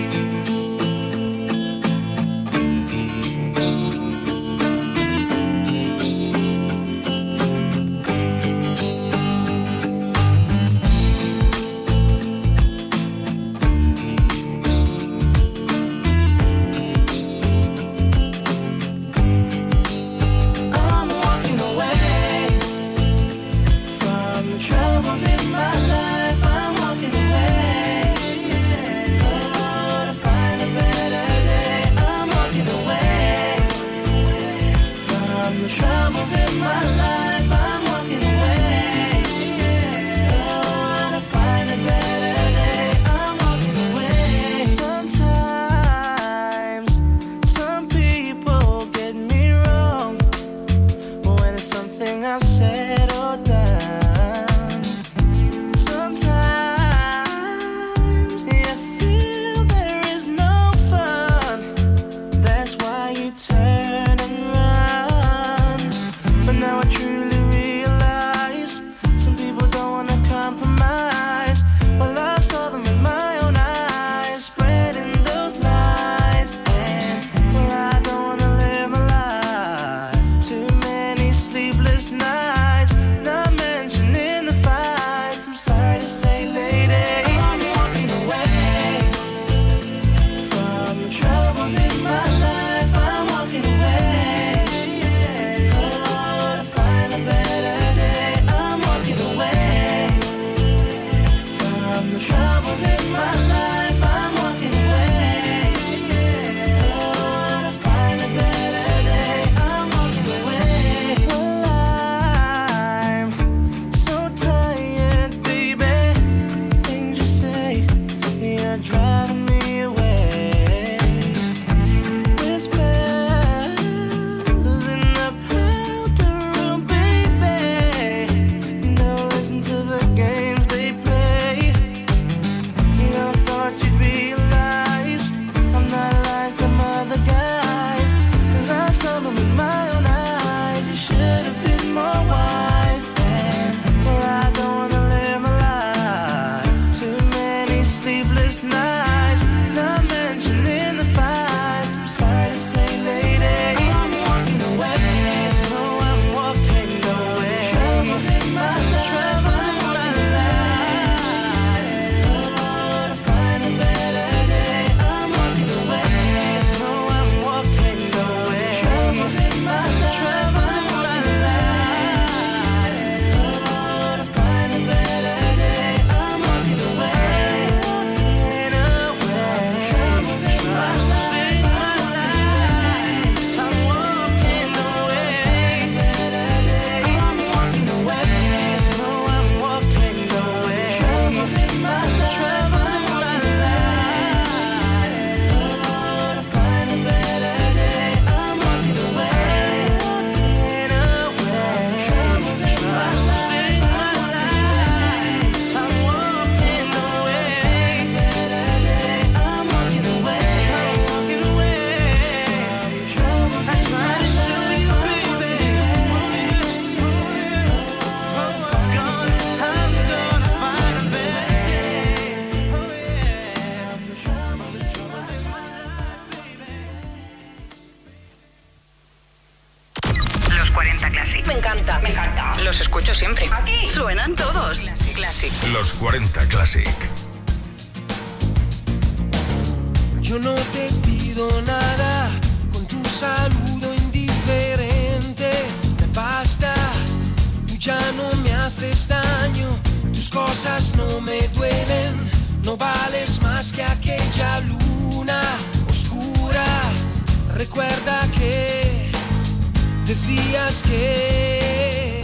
decías que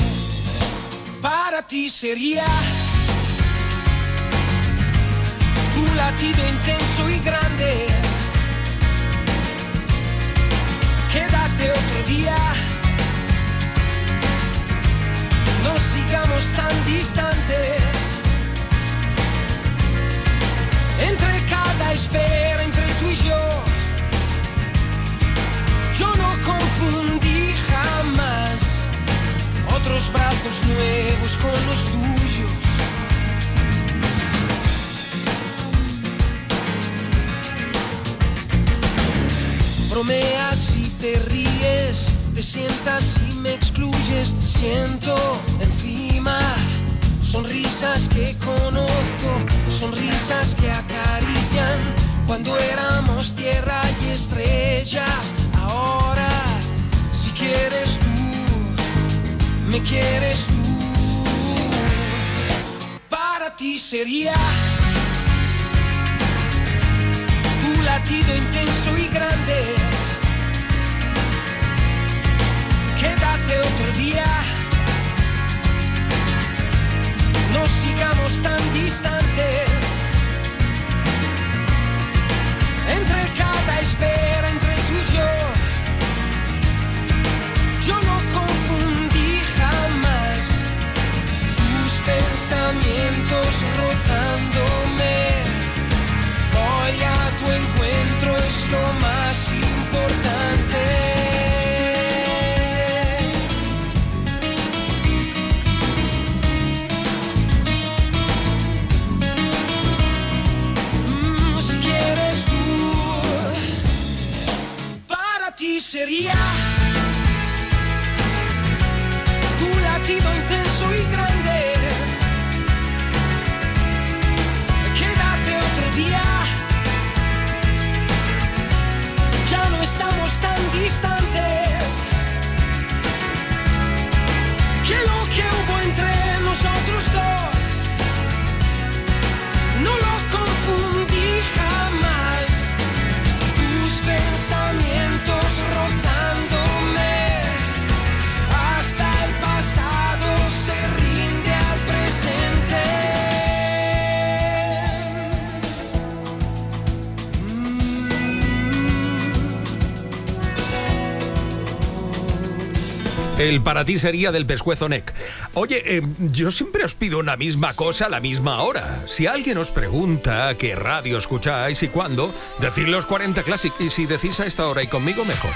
para ti sería tu latido intenso y grande. Quédate otro día. No sigamos tan distantes. Entre cada espera, entre tú y yo. Yo no confundí jamás otros brazos nuevos con los tuyos. Bromeas y te ríes, te sientas y me excluyes. Siento encima sonrisas que conozco, sonrisas que acarician cuando éramos tierra y estrellas. Ahora, quieres tú, me quieres tú. Para ti sería tu latido intenso y grande. Quédate otro día. No sigamos tan distantes. Entre cada Yo no confundí jamás tus pensamientos rozándome. Voy a tu encuentro, es lo más importante. Para ti sería El para ti sería del pescuezo neck. Oye, eh, yo siempre os pido una misma cosa a la misma hora. Si alguien os pregunta qué radio escucháis y cuándo, decid los 40 Classic. Y si decís a esta hora y conmigo, mejor.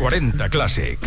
40 Classic.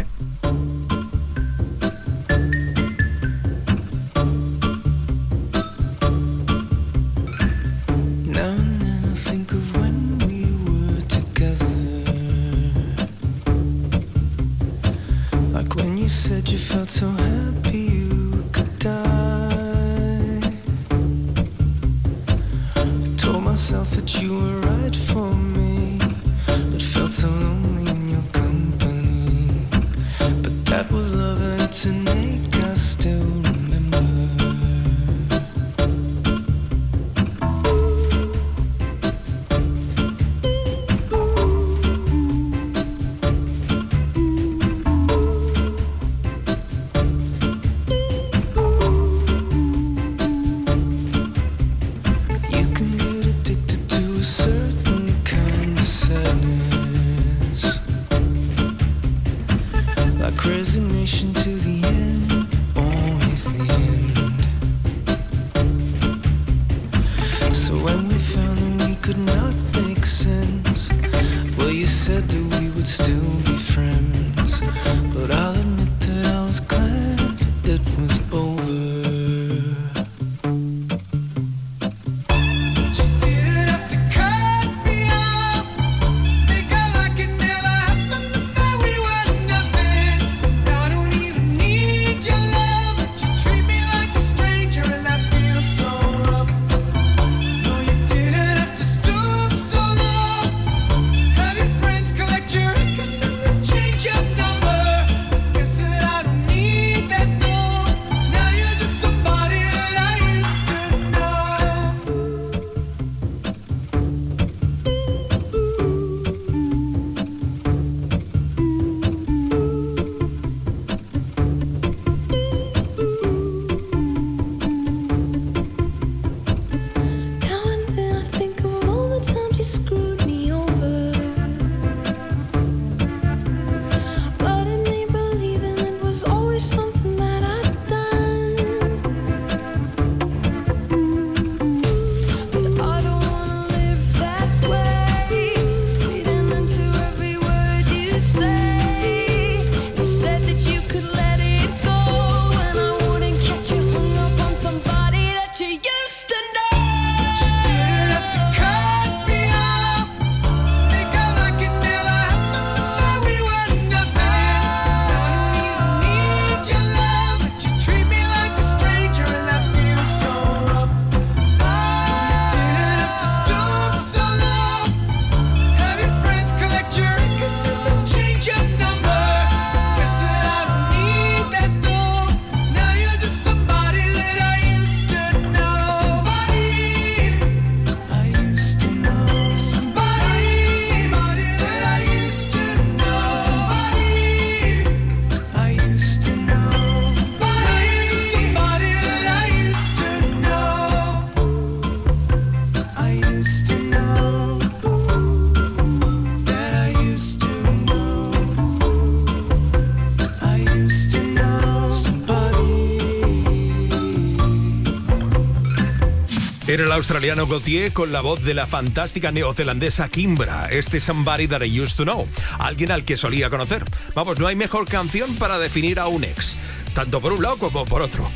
Era el australiano Gauthier con la voz de la fantástica neozelandesa Kimbra, este Somebody That I Used to Know, alguien al que solía conocer. Vamos, no hay mejor canción para definir a un ex, tanto por un lado como por otro.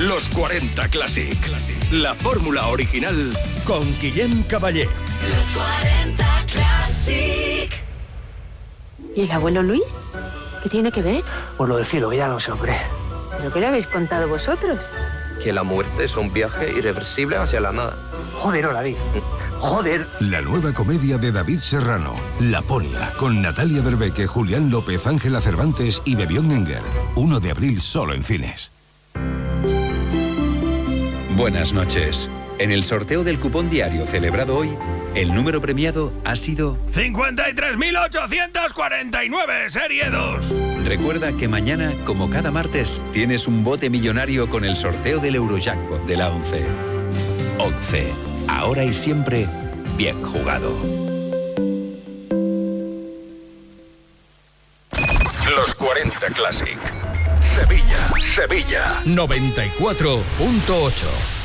Los 40 Classic. La fórmula original con Guillem Caballé. Los 40 Classic. ¿Y el abuelo Luis? ¿Qué tiene que ver? Por lo del cielo, que ya no se lo cree. ¿Pero qué le habéis contado vosotros? Que la muerte es un viaje irreversible hacia la nada. Joder, hola, David. Joder. La nueva comedia de David Serrano, Laponia, con Natalia Berbeque, Julián López, Ángela Cervantes y Bebión Enger. 1 de abril solo en cines. Buenas noches. En el sorteo del cupón diario celebrado hoy, el número premiado ha sido... 53.849, serie 2. Recuerda que mañana, como cada martes, tienes un bote millonario con el sorteo del Eurojackpot de la 11. 11. Ahora y siempre, bien jugado. Los 40 Classic. Sevilla, Sevilla. 94.8.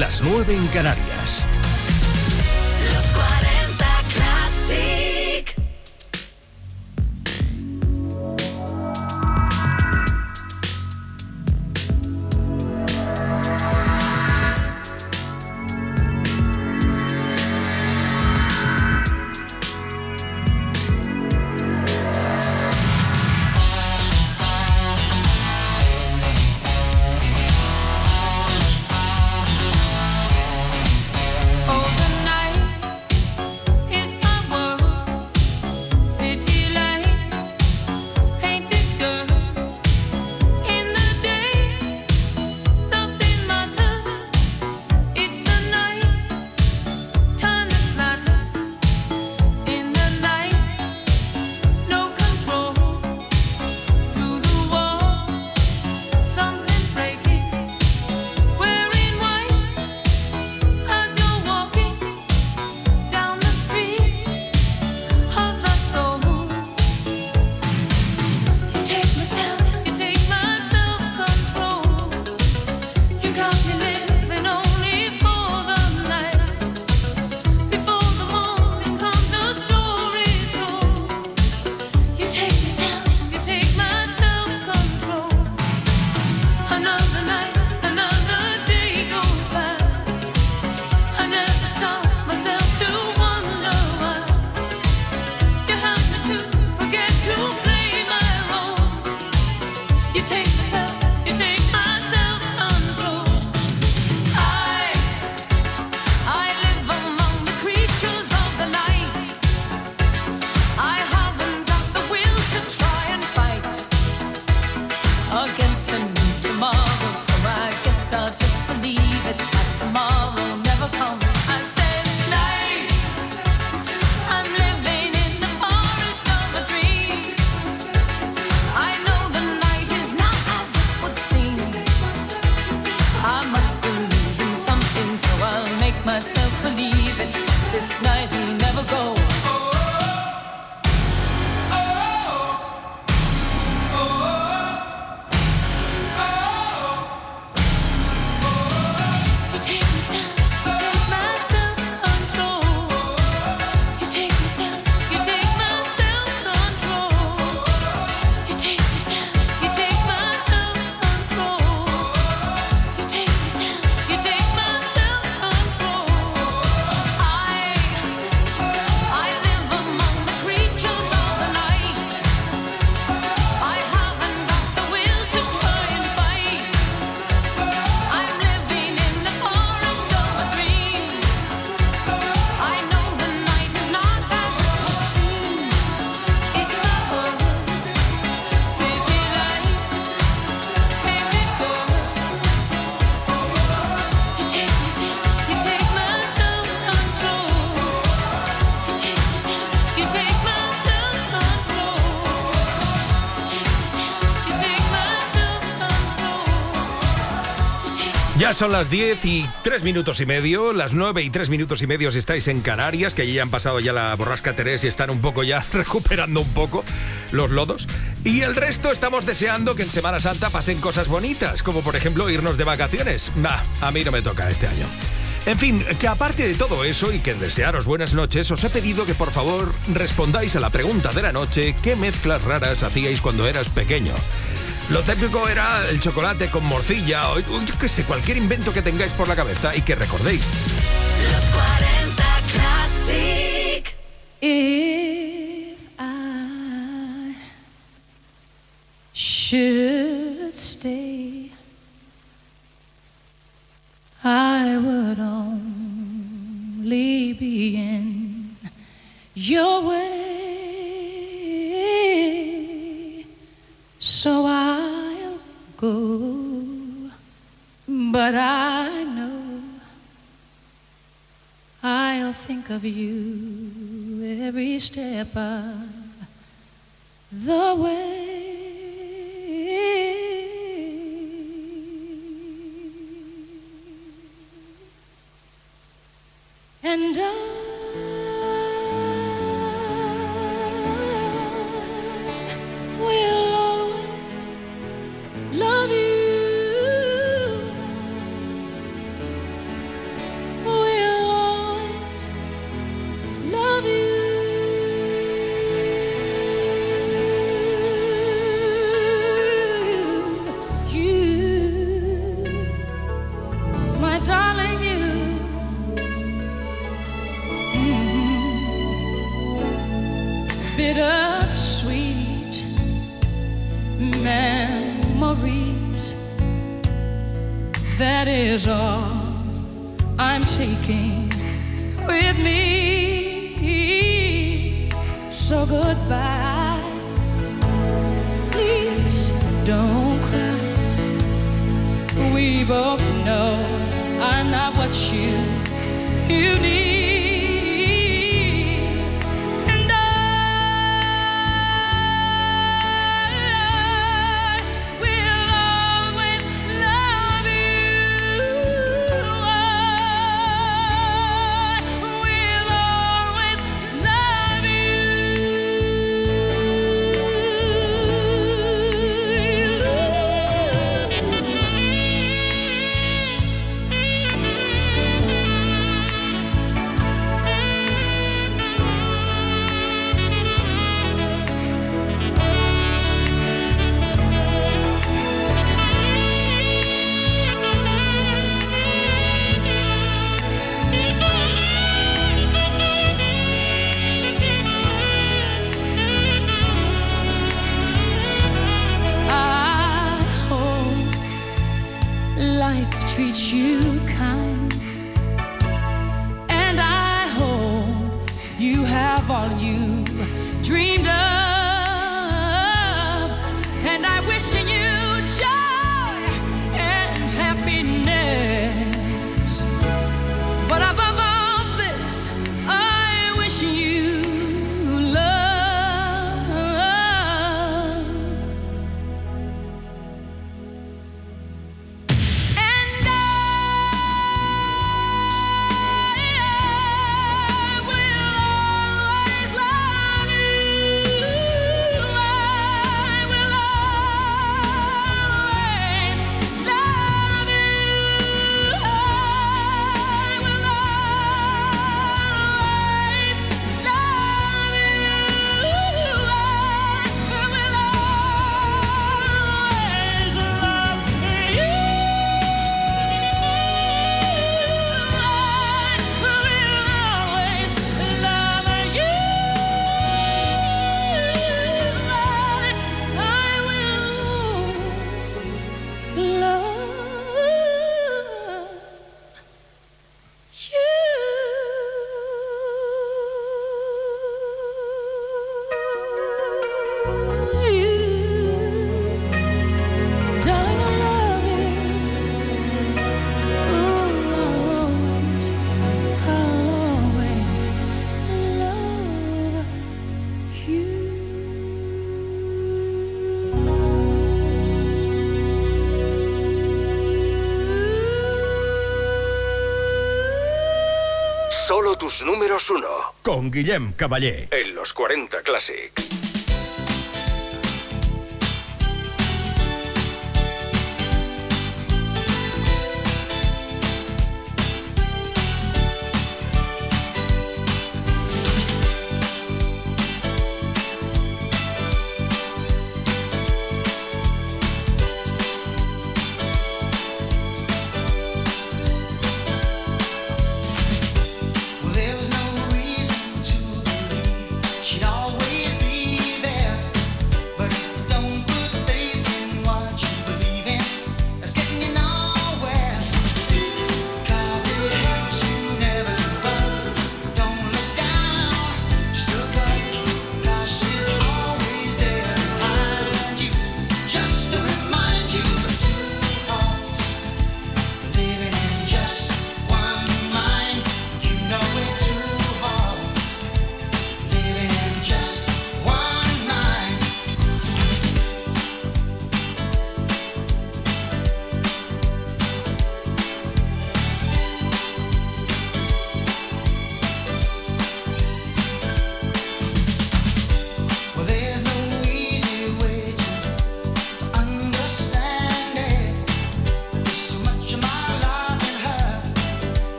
las 9 en Canarias. Pues son las 10 y 3 minutos y medio, las 9 y 3 minutos y medio si estáis en Canarias, que allí han pasado ya la borrasca Terés y están un poco ya [laughs] recuperando un poco los lodos. Y el resto estamos deseando que en Semana Santa pasen cosas bonitas, como por ejemplo irnos de vacaciones. Bah, a mí no me toca este año. En fin, que aparte de todo eso y que desearos buenas noches, os he pedido que por favor respondáis a la pregunta de la noche, ¿qué mezclas raras hacíais cuando eras pequeño? Lo típico era el chocolate con morcilla o yo qué sé, cualquier invento que tengáis por la cabeza y que recordéis. 吧。números uno. Con Guillem Caballé. En los 40 Classic.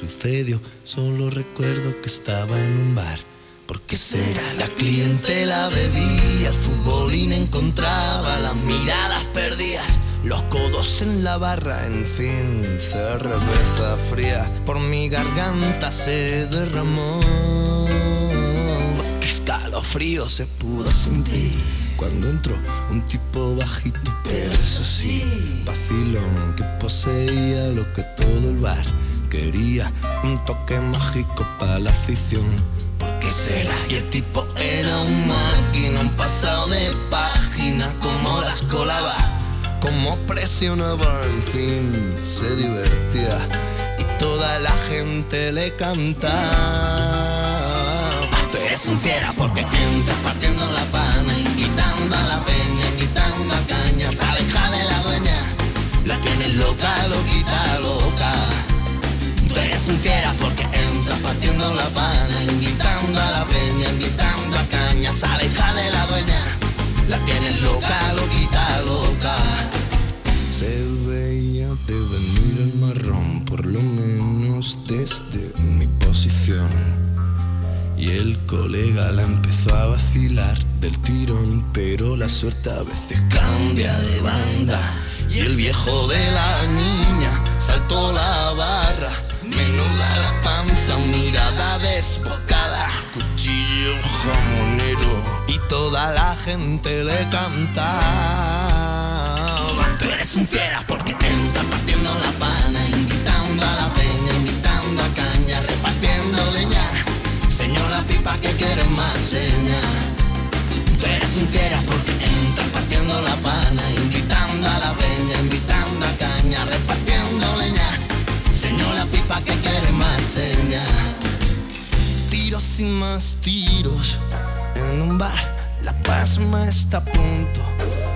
Sucedió. Solo recuerdo que estaba en un bar. ¿Por qué será? La clientela bebía, el futbolín encontraba las miradas perdidas. Los codos en la barra, en fin, cerveza fría por mi garganta se derramó. Escalofrío se pudo sentir cuando entró un tipo bajito, pero eso sí, vacilón que poseía lo que quería, un toque mágico para la afición. ¿Por qué será? Y el tipo era un máquina, un pasado de página, como las colaba, como presionaba, en fin, se divertía y toda la gente le cantaba. Tú eres un fiera porque entras partiendo la pana, invitando a la peña, invitando a caña, se aleja de la dueña, la tienes loca, loquita, loca. Porque entras partiendo la pana, invitando a la peña, invitando a caña, se aleja de la dueña, la tienes loca, loquita, loca. Se veía de venir el marrón, por lo menos desde mi posición. Y el colega la empezó a vacilar del tirón, pero la suerte a veces cambia de banda. Y el viejo de la niña saltó la barra, menuda la panza, mirada desbocada, cuchillo jamonero. Y toda la gente le cantaba. Tú eres un fiera porque entras partiendo la pana, invitando a la peña, invitando a caña, repartiendo leña. Señora pipa que quiere más seña. Tú eres un fiera porque y más tiros en un bar. La pasma está a punto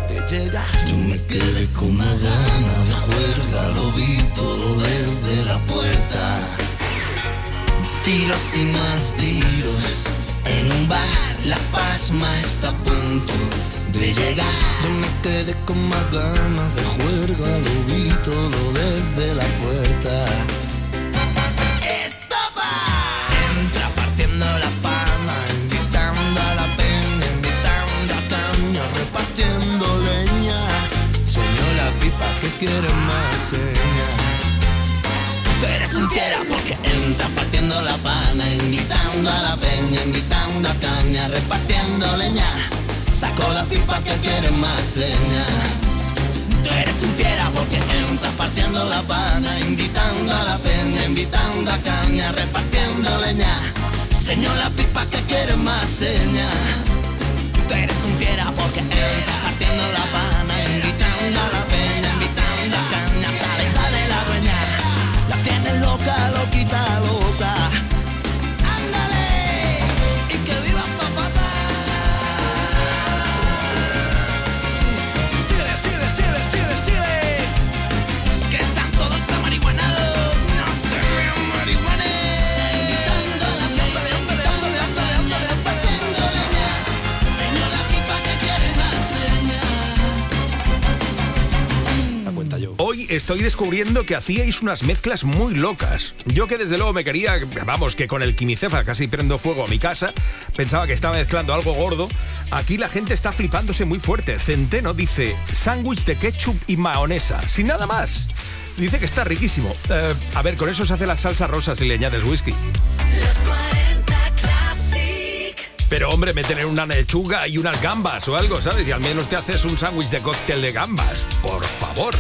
de llegar. Yo me quedé con una gana de juerga, lo vi todo desde la puerta. Tiros y más tiros en un bar. La pasma está a punto de llegar. Yo me quedé con más ganas de juerga, lo vi todo desde la puerta. Seña. Tú eres un fiera porque entras partiendo la pana, invitando a la peña, invitando a caña, repartiendo leña. Saco la pipa que quiere más seña. Tú eres un fiera porque entras partiendo la pana, invitando a la peña, invitando a caña, repartiendo leña. Señor la pipa que quiere más seña. Tú eres un fiera porque entras partiendo la pana, La tienes loca, loquita, estoy descubriendo que hacíais unas mezclas muy locas. Yo que desde luego me quería, vamos, que con el quimicefa casi prendo fuego a mi casa, pensaba que estaba mezclando algo gordo. Aquí la gente está flipándose muy fuerte. Centeno dice sándwich de ketchup y mahonesa, sin nada más. Dice que está riquísimo. Eh, a ver, con eso se hace la salsa rosa si le añades whisky. Pero hombre, métele una lechuga y unas gambas o algo, ¿sabes? Y al menos te haces un sándwich de cóctel de gambas. Por favor.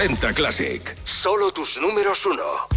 40 Classic. Solo tus números uno.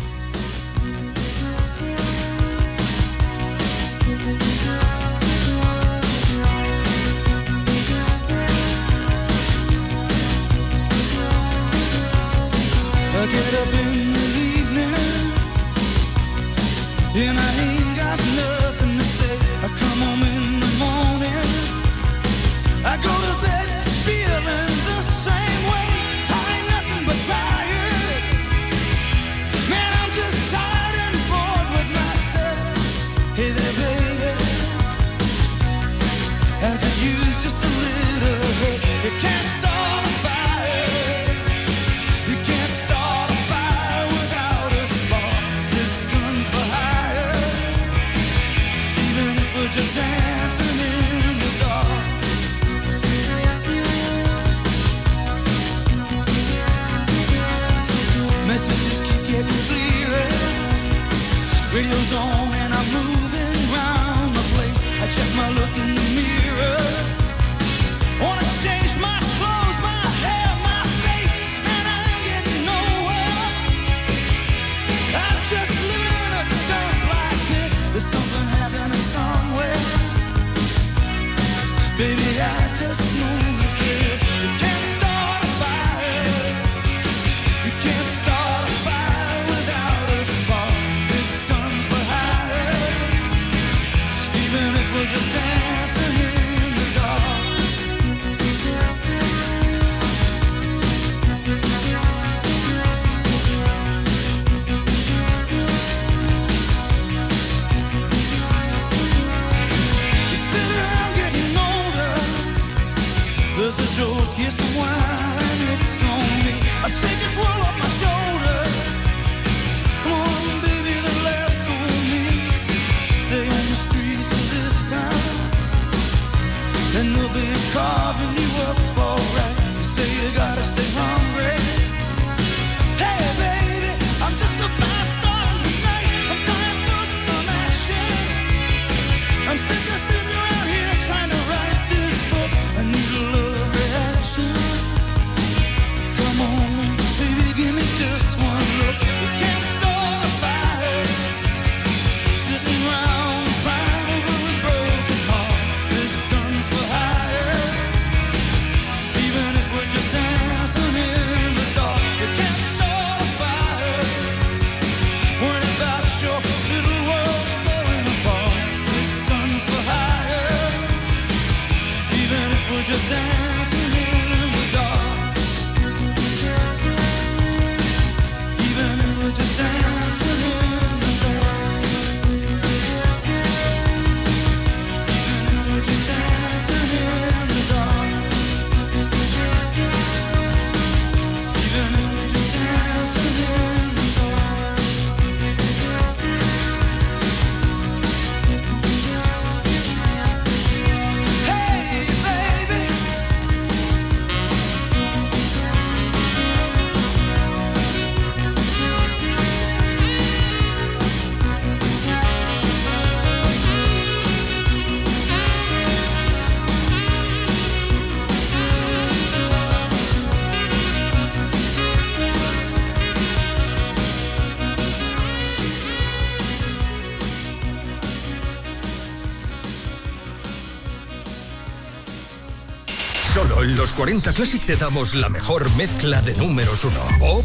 40 Classic te damos la mejor mezcla de números 1. Pop.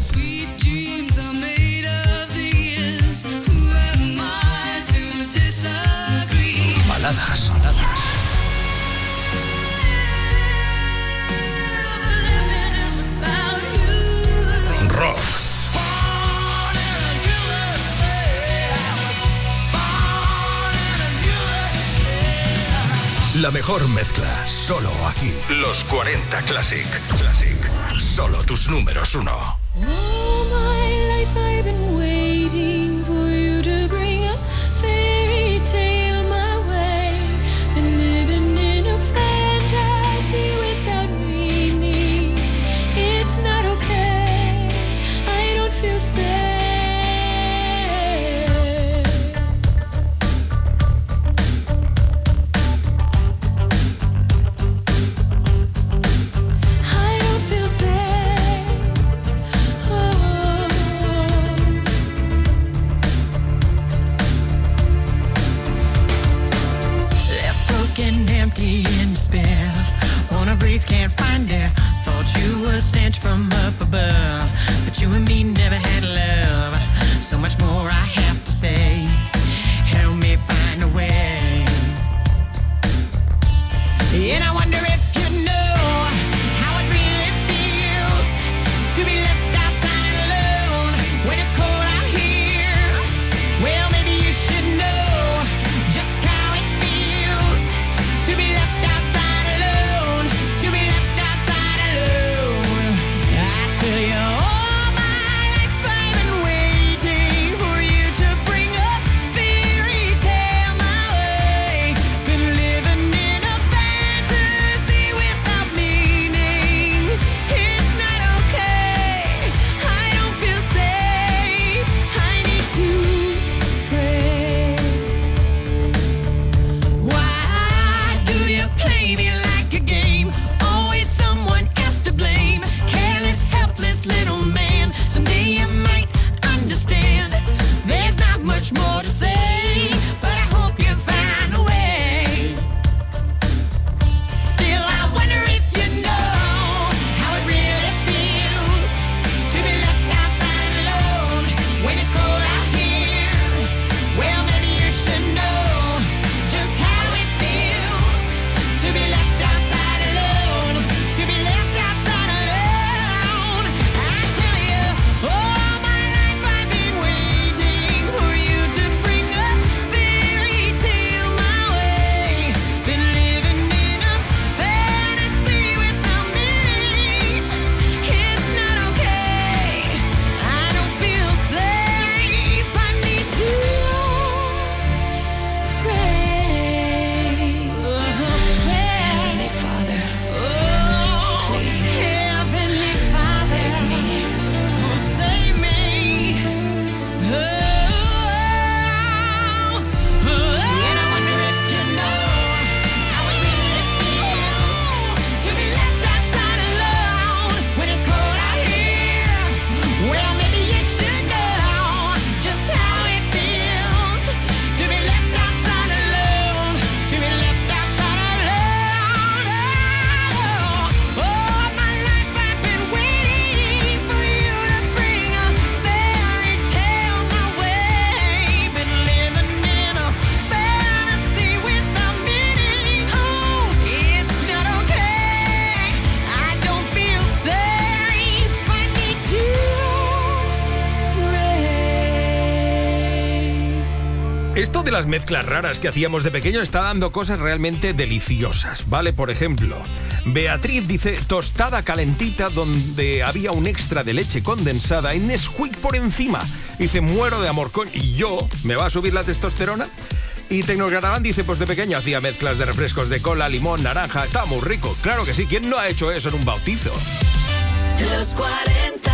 Baladas. baladas. Rock. La mejor mezcla Solo aquí. Los 40 Classic. Classic. Solo tus números uno. mezclas raras que hacíamos de pequeño está dando cosas realmente deliciosas, ¿vale? Por ejemplo, Beatriz dice tostada calentita donde había un extra de leche condensada en Nesquik por encima. Dice, muero de amor con... ¿Y yo? ¿Me va a subir la testosterona? Y Tecnogarabán dice, pues de pequeño hacía mezclas de refrescos de cola, limón, naranja. está muy rico. Claro que sí. ¿Quién no ha hecho eso en un bautizo? Los 40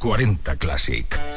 40 Classic.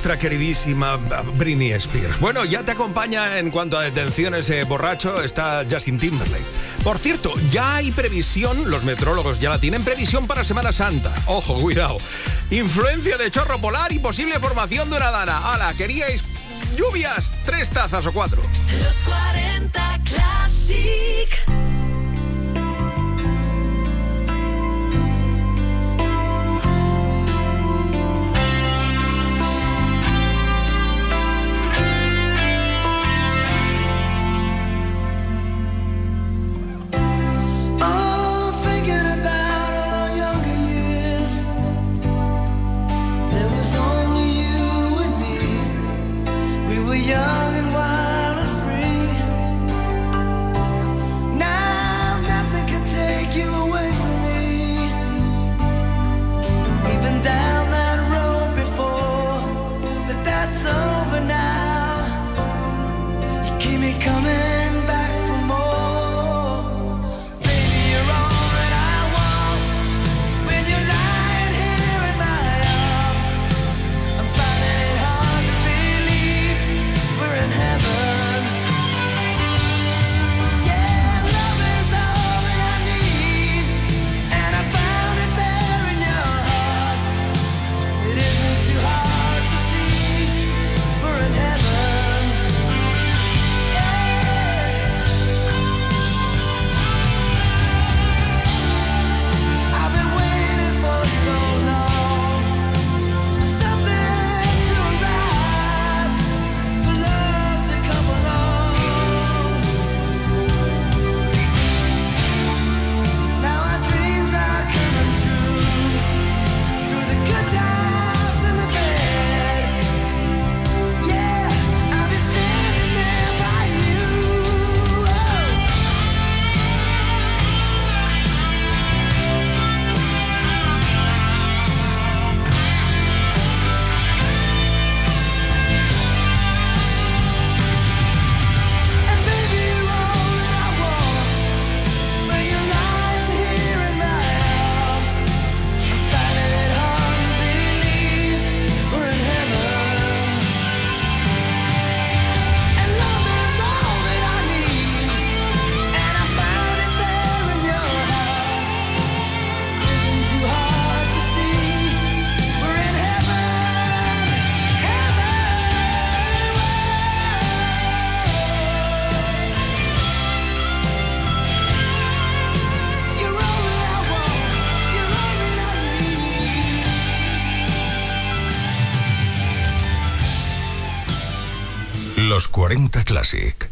nuestra queridísima ah, Britney Spears. Bueno, ya te acompaña en cuanto a detenciones eh, borracho, está Justin Timberlake. Por cierto, ya hay previsión, los metrólogos ya la tienen, previsión para Semana Santa. Ojo, cuidado. Influencia de chorro polar y posible formación de una dana. Ala, queríais lluvias, tres tazas o cuatro. Classic.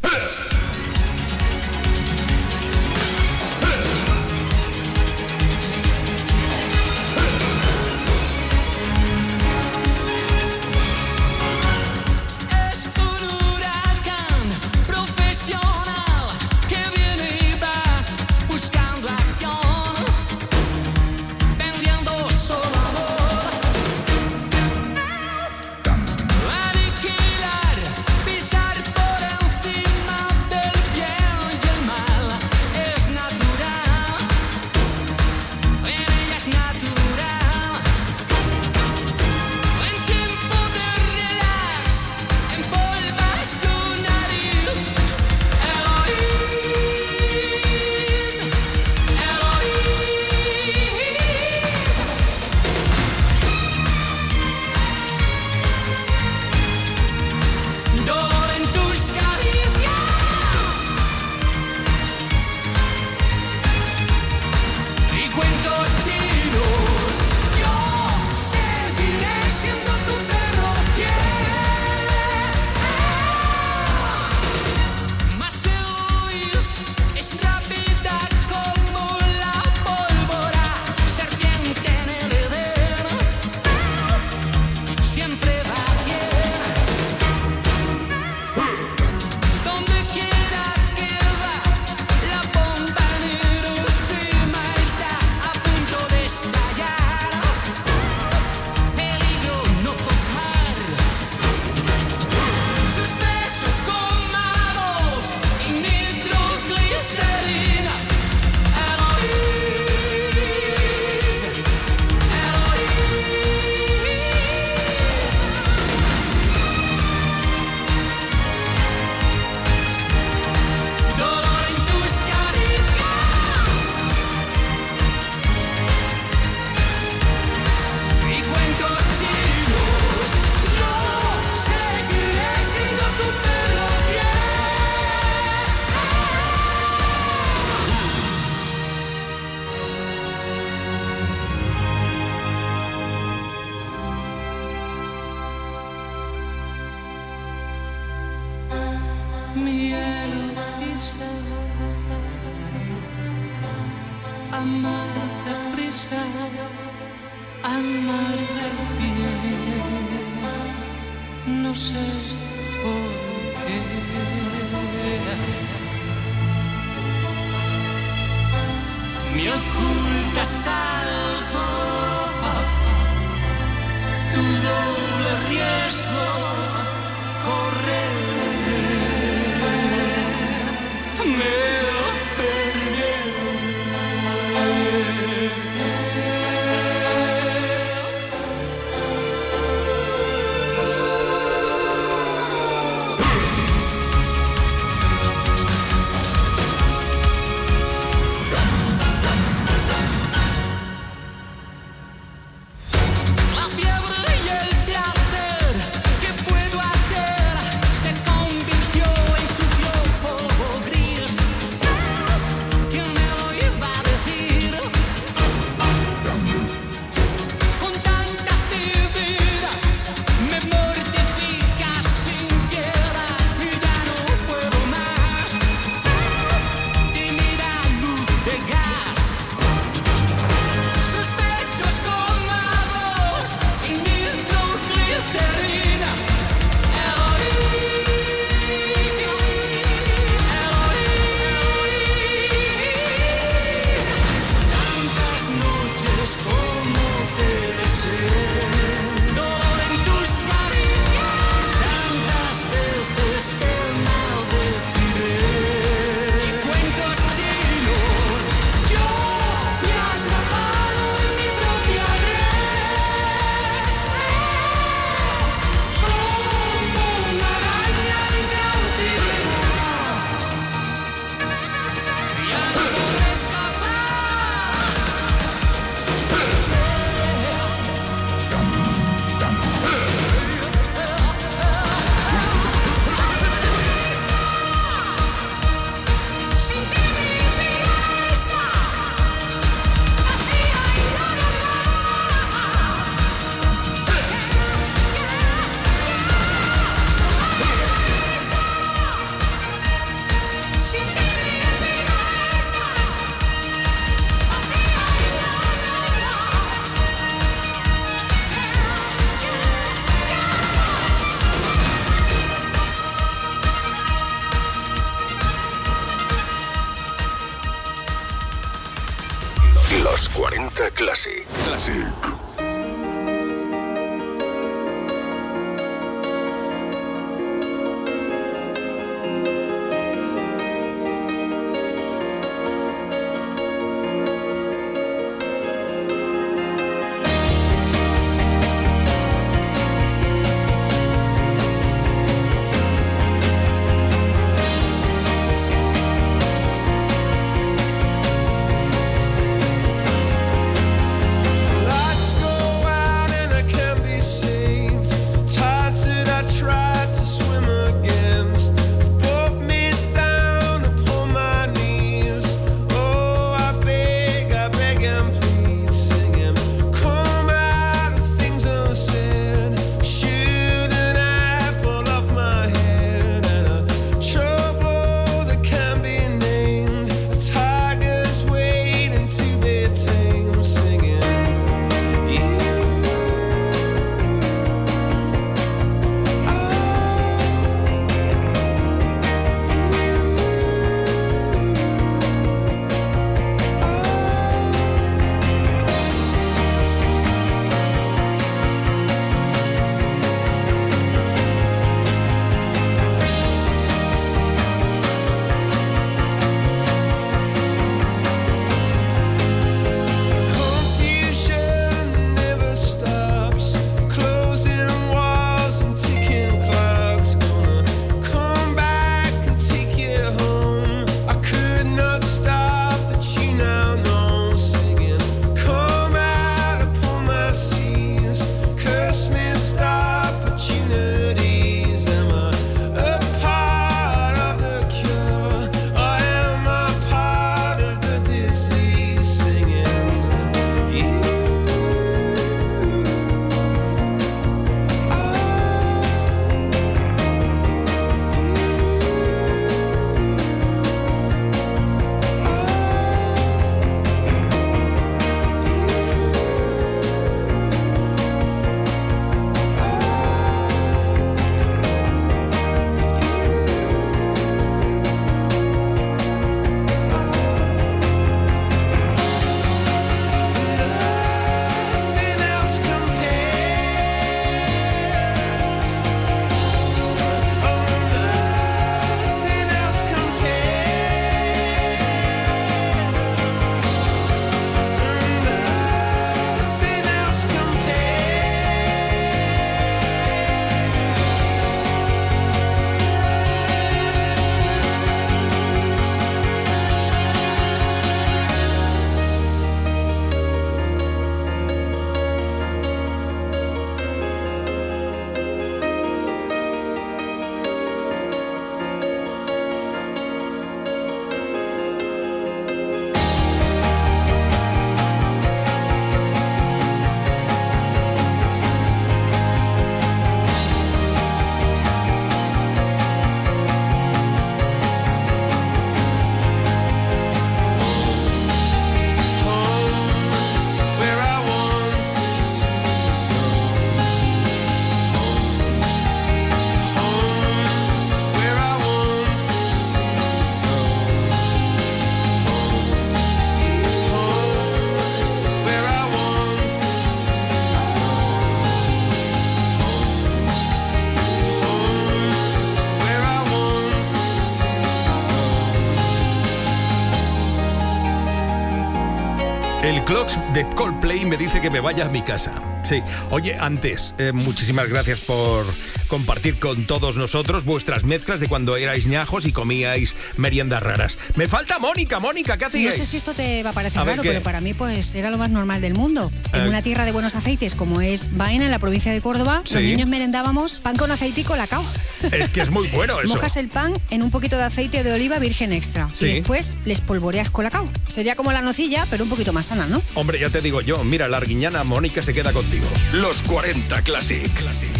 Clocks de Coldplay me dice que me vaya a mi casa. Sí. Oye, antes, eh, muchísimas gracias por compartir con todos nosotros vuestras mezclas de cuando erais ñajos y comíais meriendas raras. Me falta Mónica, Mónica, ¿qué No hacíais? sé si esto te va a parecer A raro, pero para mí pues era lo más normal del mundo. En Eh. una tierra de buenos aceites como es Baena, en la provincia de Córdoba, Sí. los niños merendábamos pan con aceite y colacao. [laughs] Es que es muy bueno eso. Mojas el pan en un poquito de aceite de oliva virgen extra Sí. y después les polvoreas colacao. Sería como la nocilla, pero un poquito más sana, ¿no? Hombre, ya te digo yo, mira, la arguiñana Mónica se queda contigo. Los 40 Classic.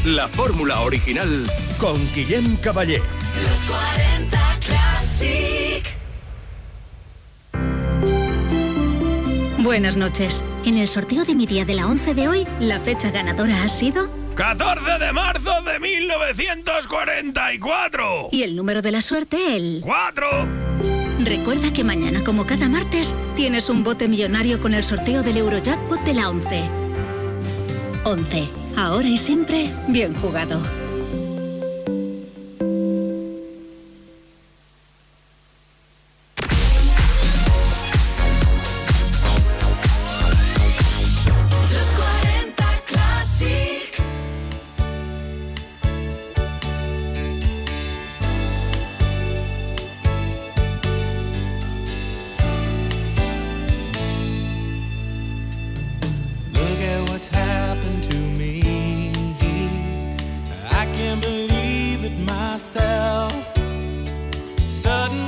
La fórmula original con Guillem Caballé. Los 40 Classic. Buenas noches. En el sorteo de mi día de la 11 de hoy, la fecha ganadora ha sido 14 de marzo de 1944. y el número de la suerte el 4. Recuerda que mañana, como cada martes, tienes un bote millonario con el sorteo del Eurojackpot de la 11. 11. Ahora y siempre, bien jugado. sudden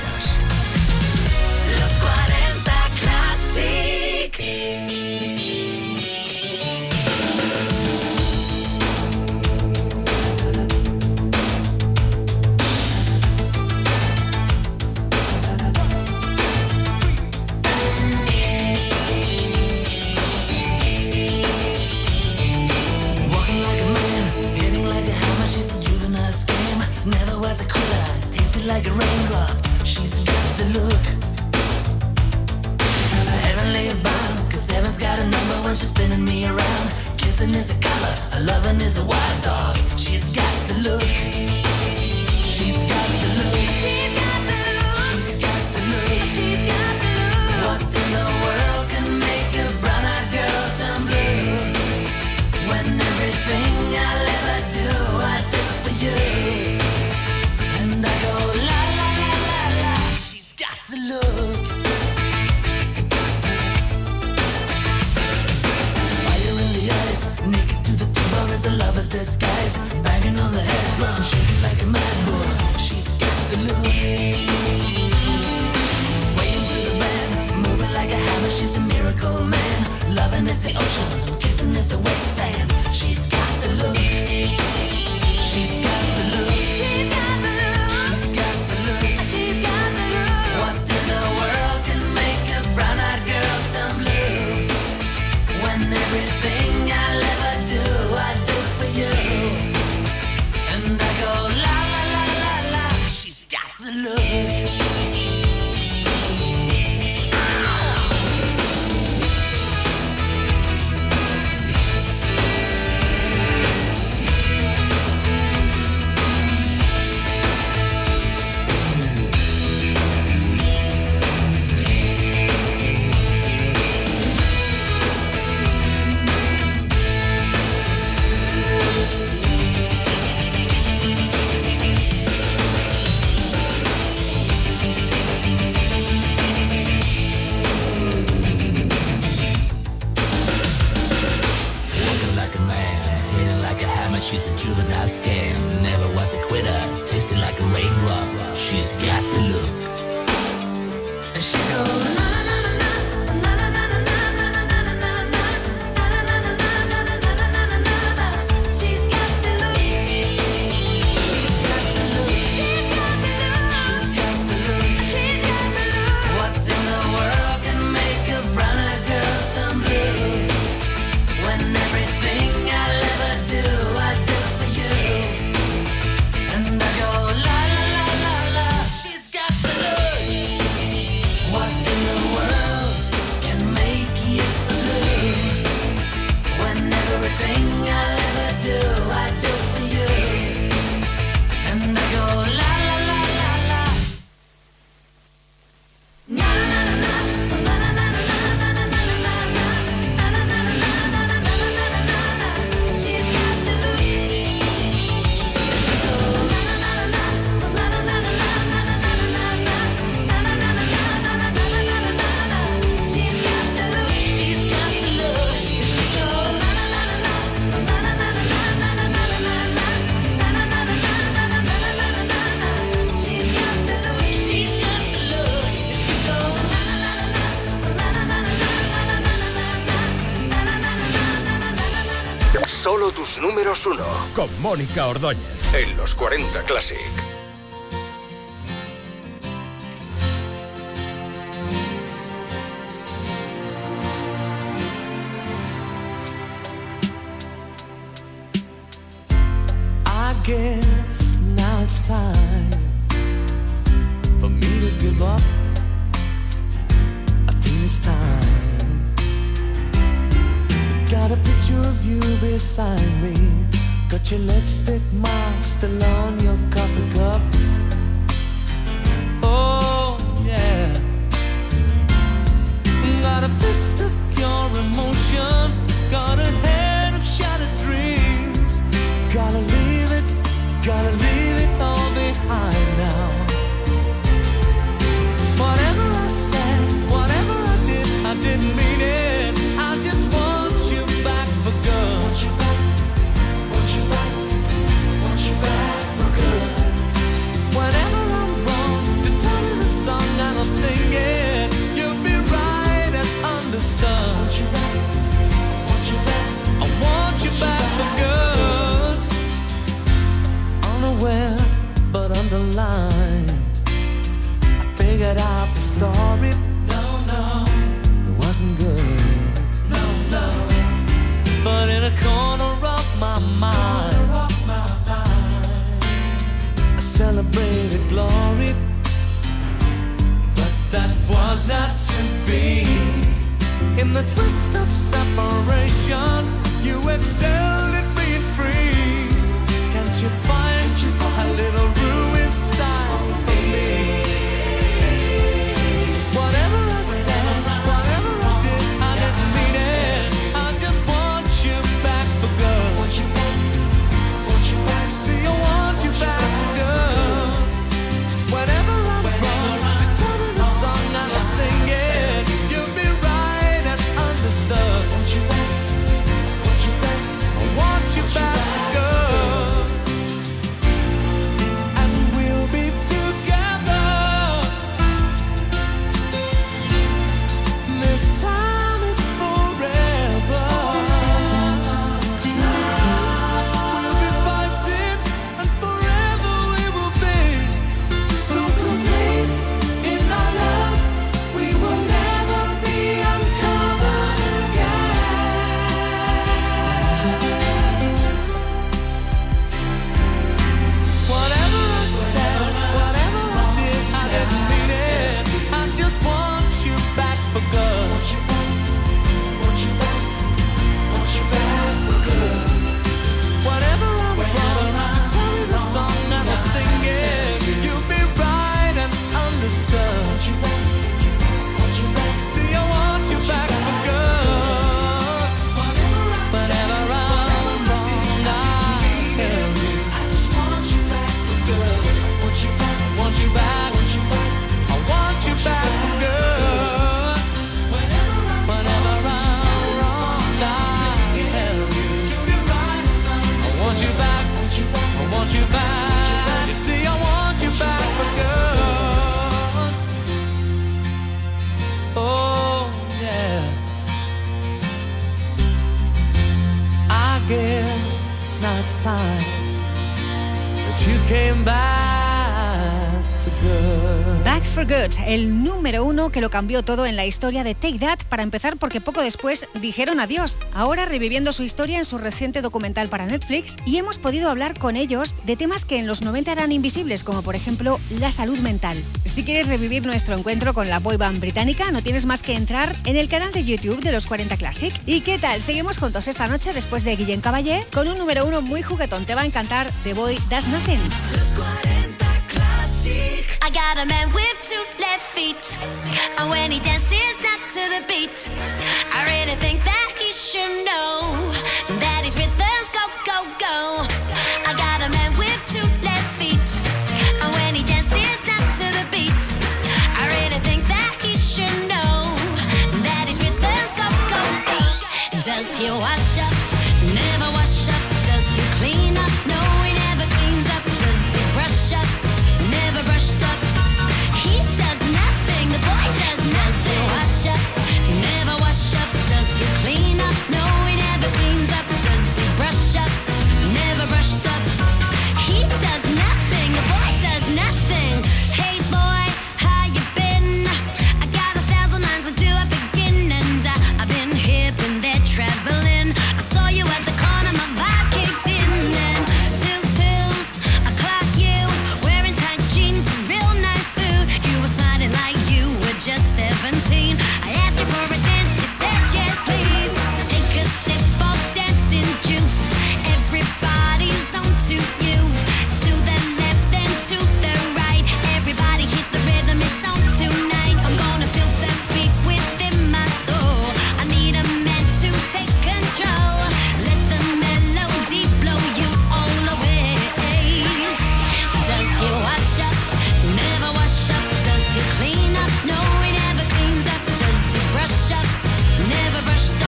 Números uno. Con Mónica Ordóñez. En los 40 Classic. Que lo cambió todo en la historia de Take That, para empezar porque poco después dijeron adiós. Ahora reviviendo su historia en su reciente documental para Netflix y hemos podido hablar con ellos de temas que en los 90 eran invisibles, como por ejemplo la salud mental. Si quieres revivir nuestro encuentro con la boy band británica, no tienes más que entrar en el canal de YouTube de los 40 Classic. ¿Y qué tal? Seguimos juntos esta noche después de Guillem Caballé con un número uno muy juguetón. Te va a encantar The Boy Does Nothing. I got a man with left feet. And when he dances not to the beat, I really think that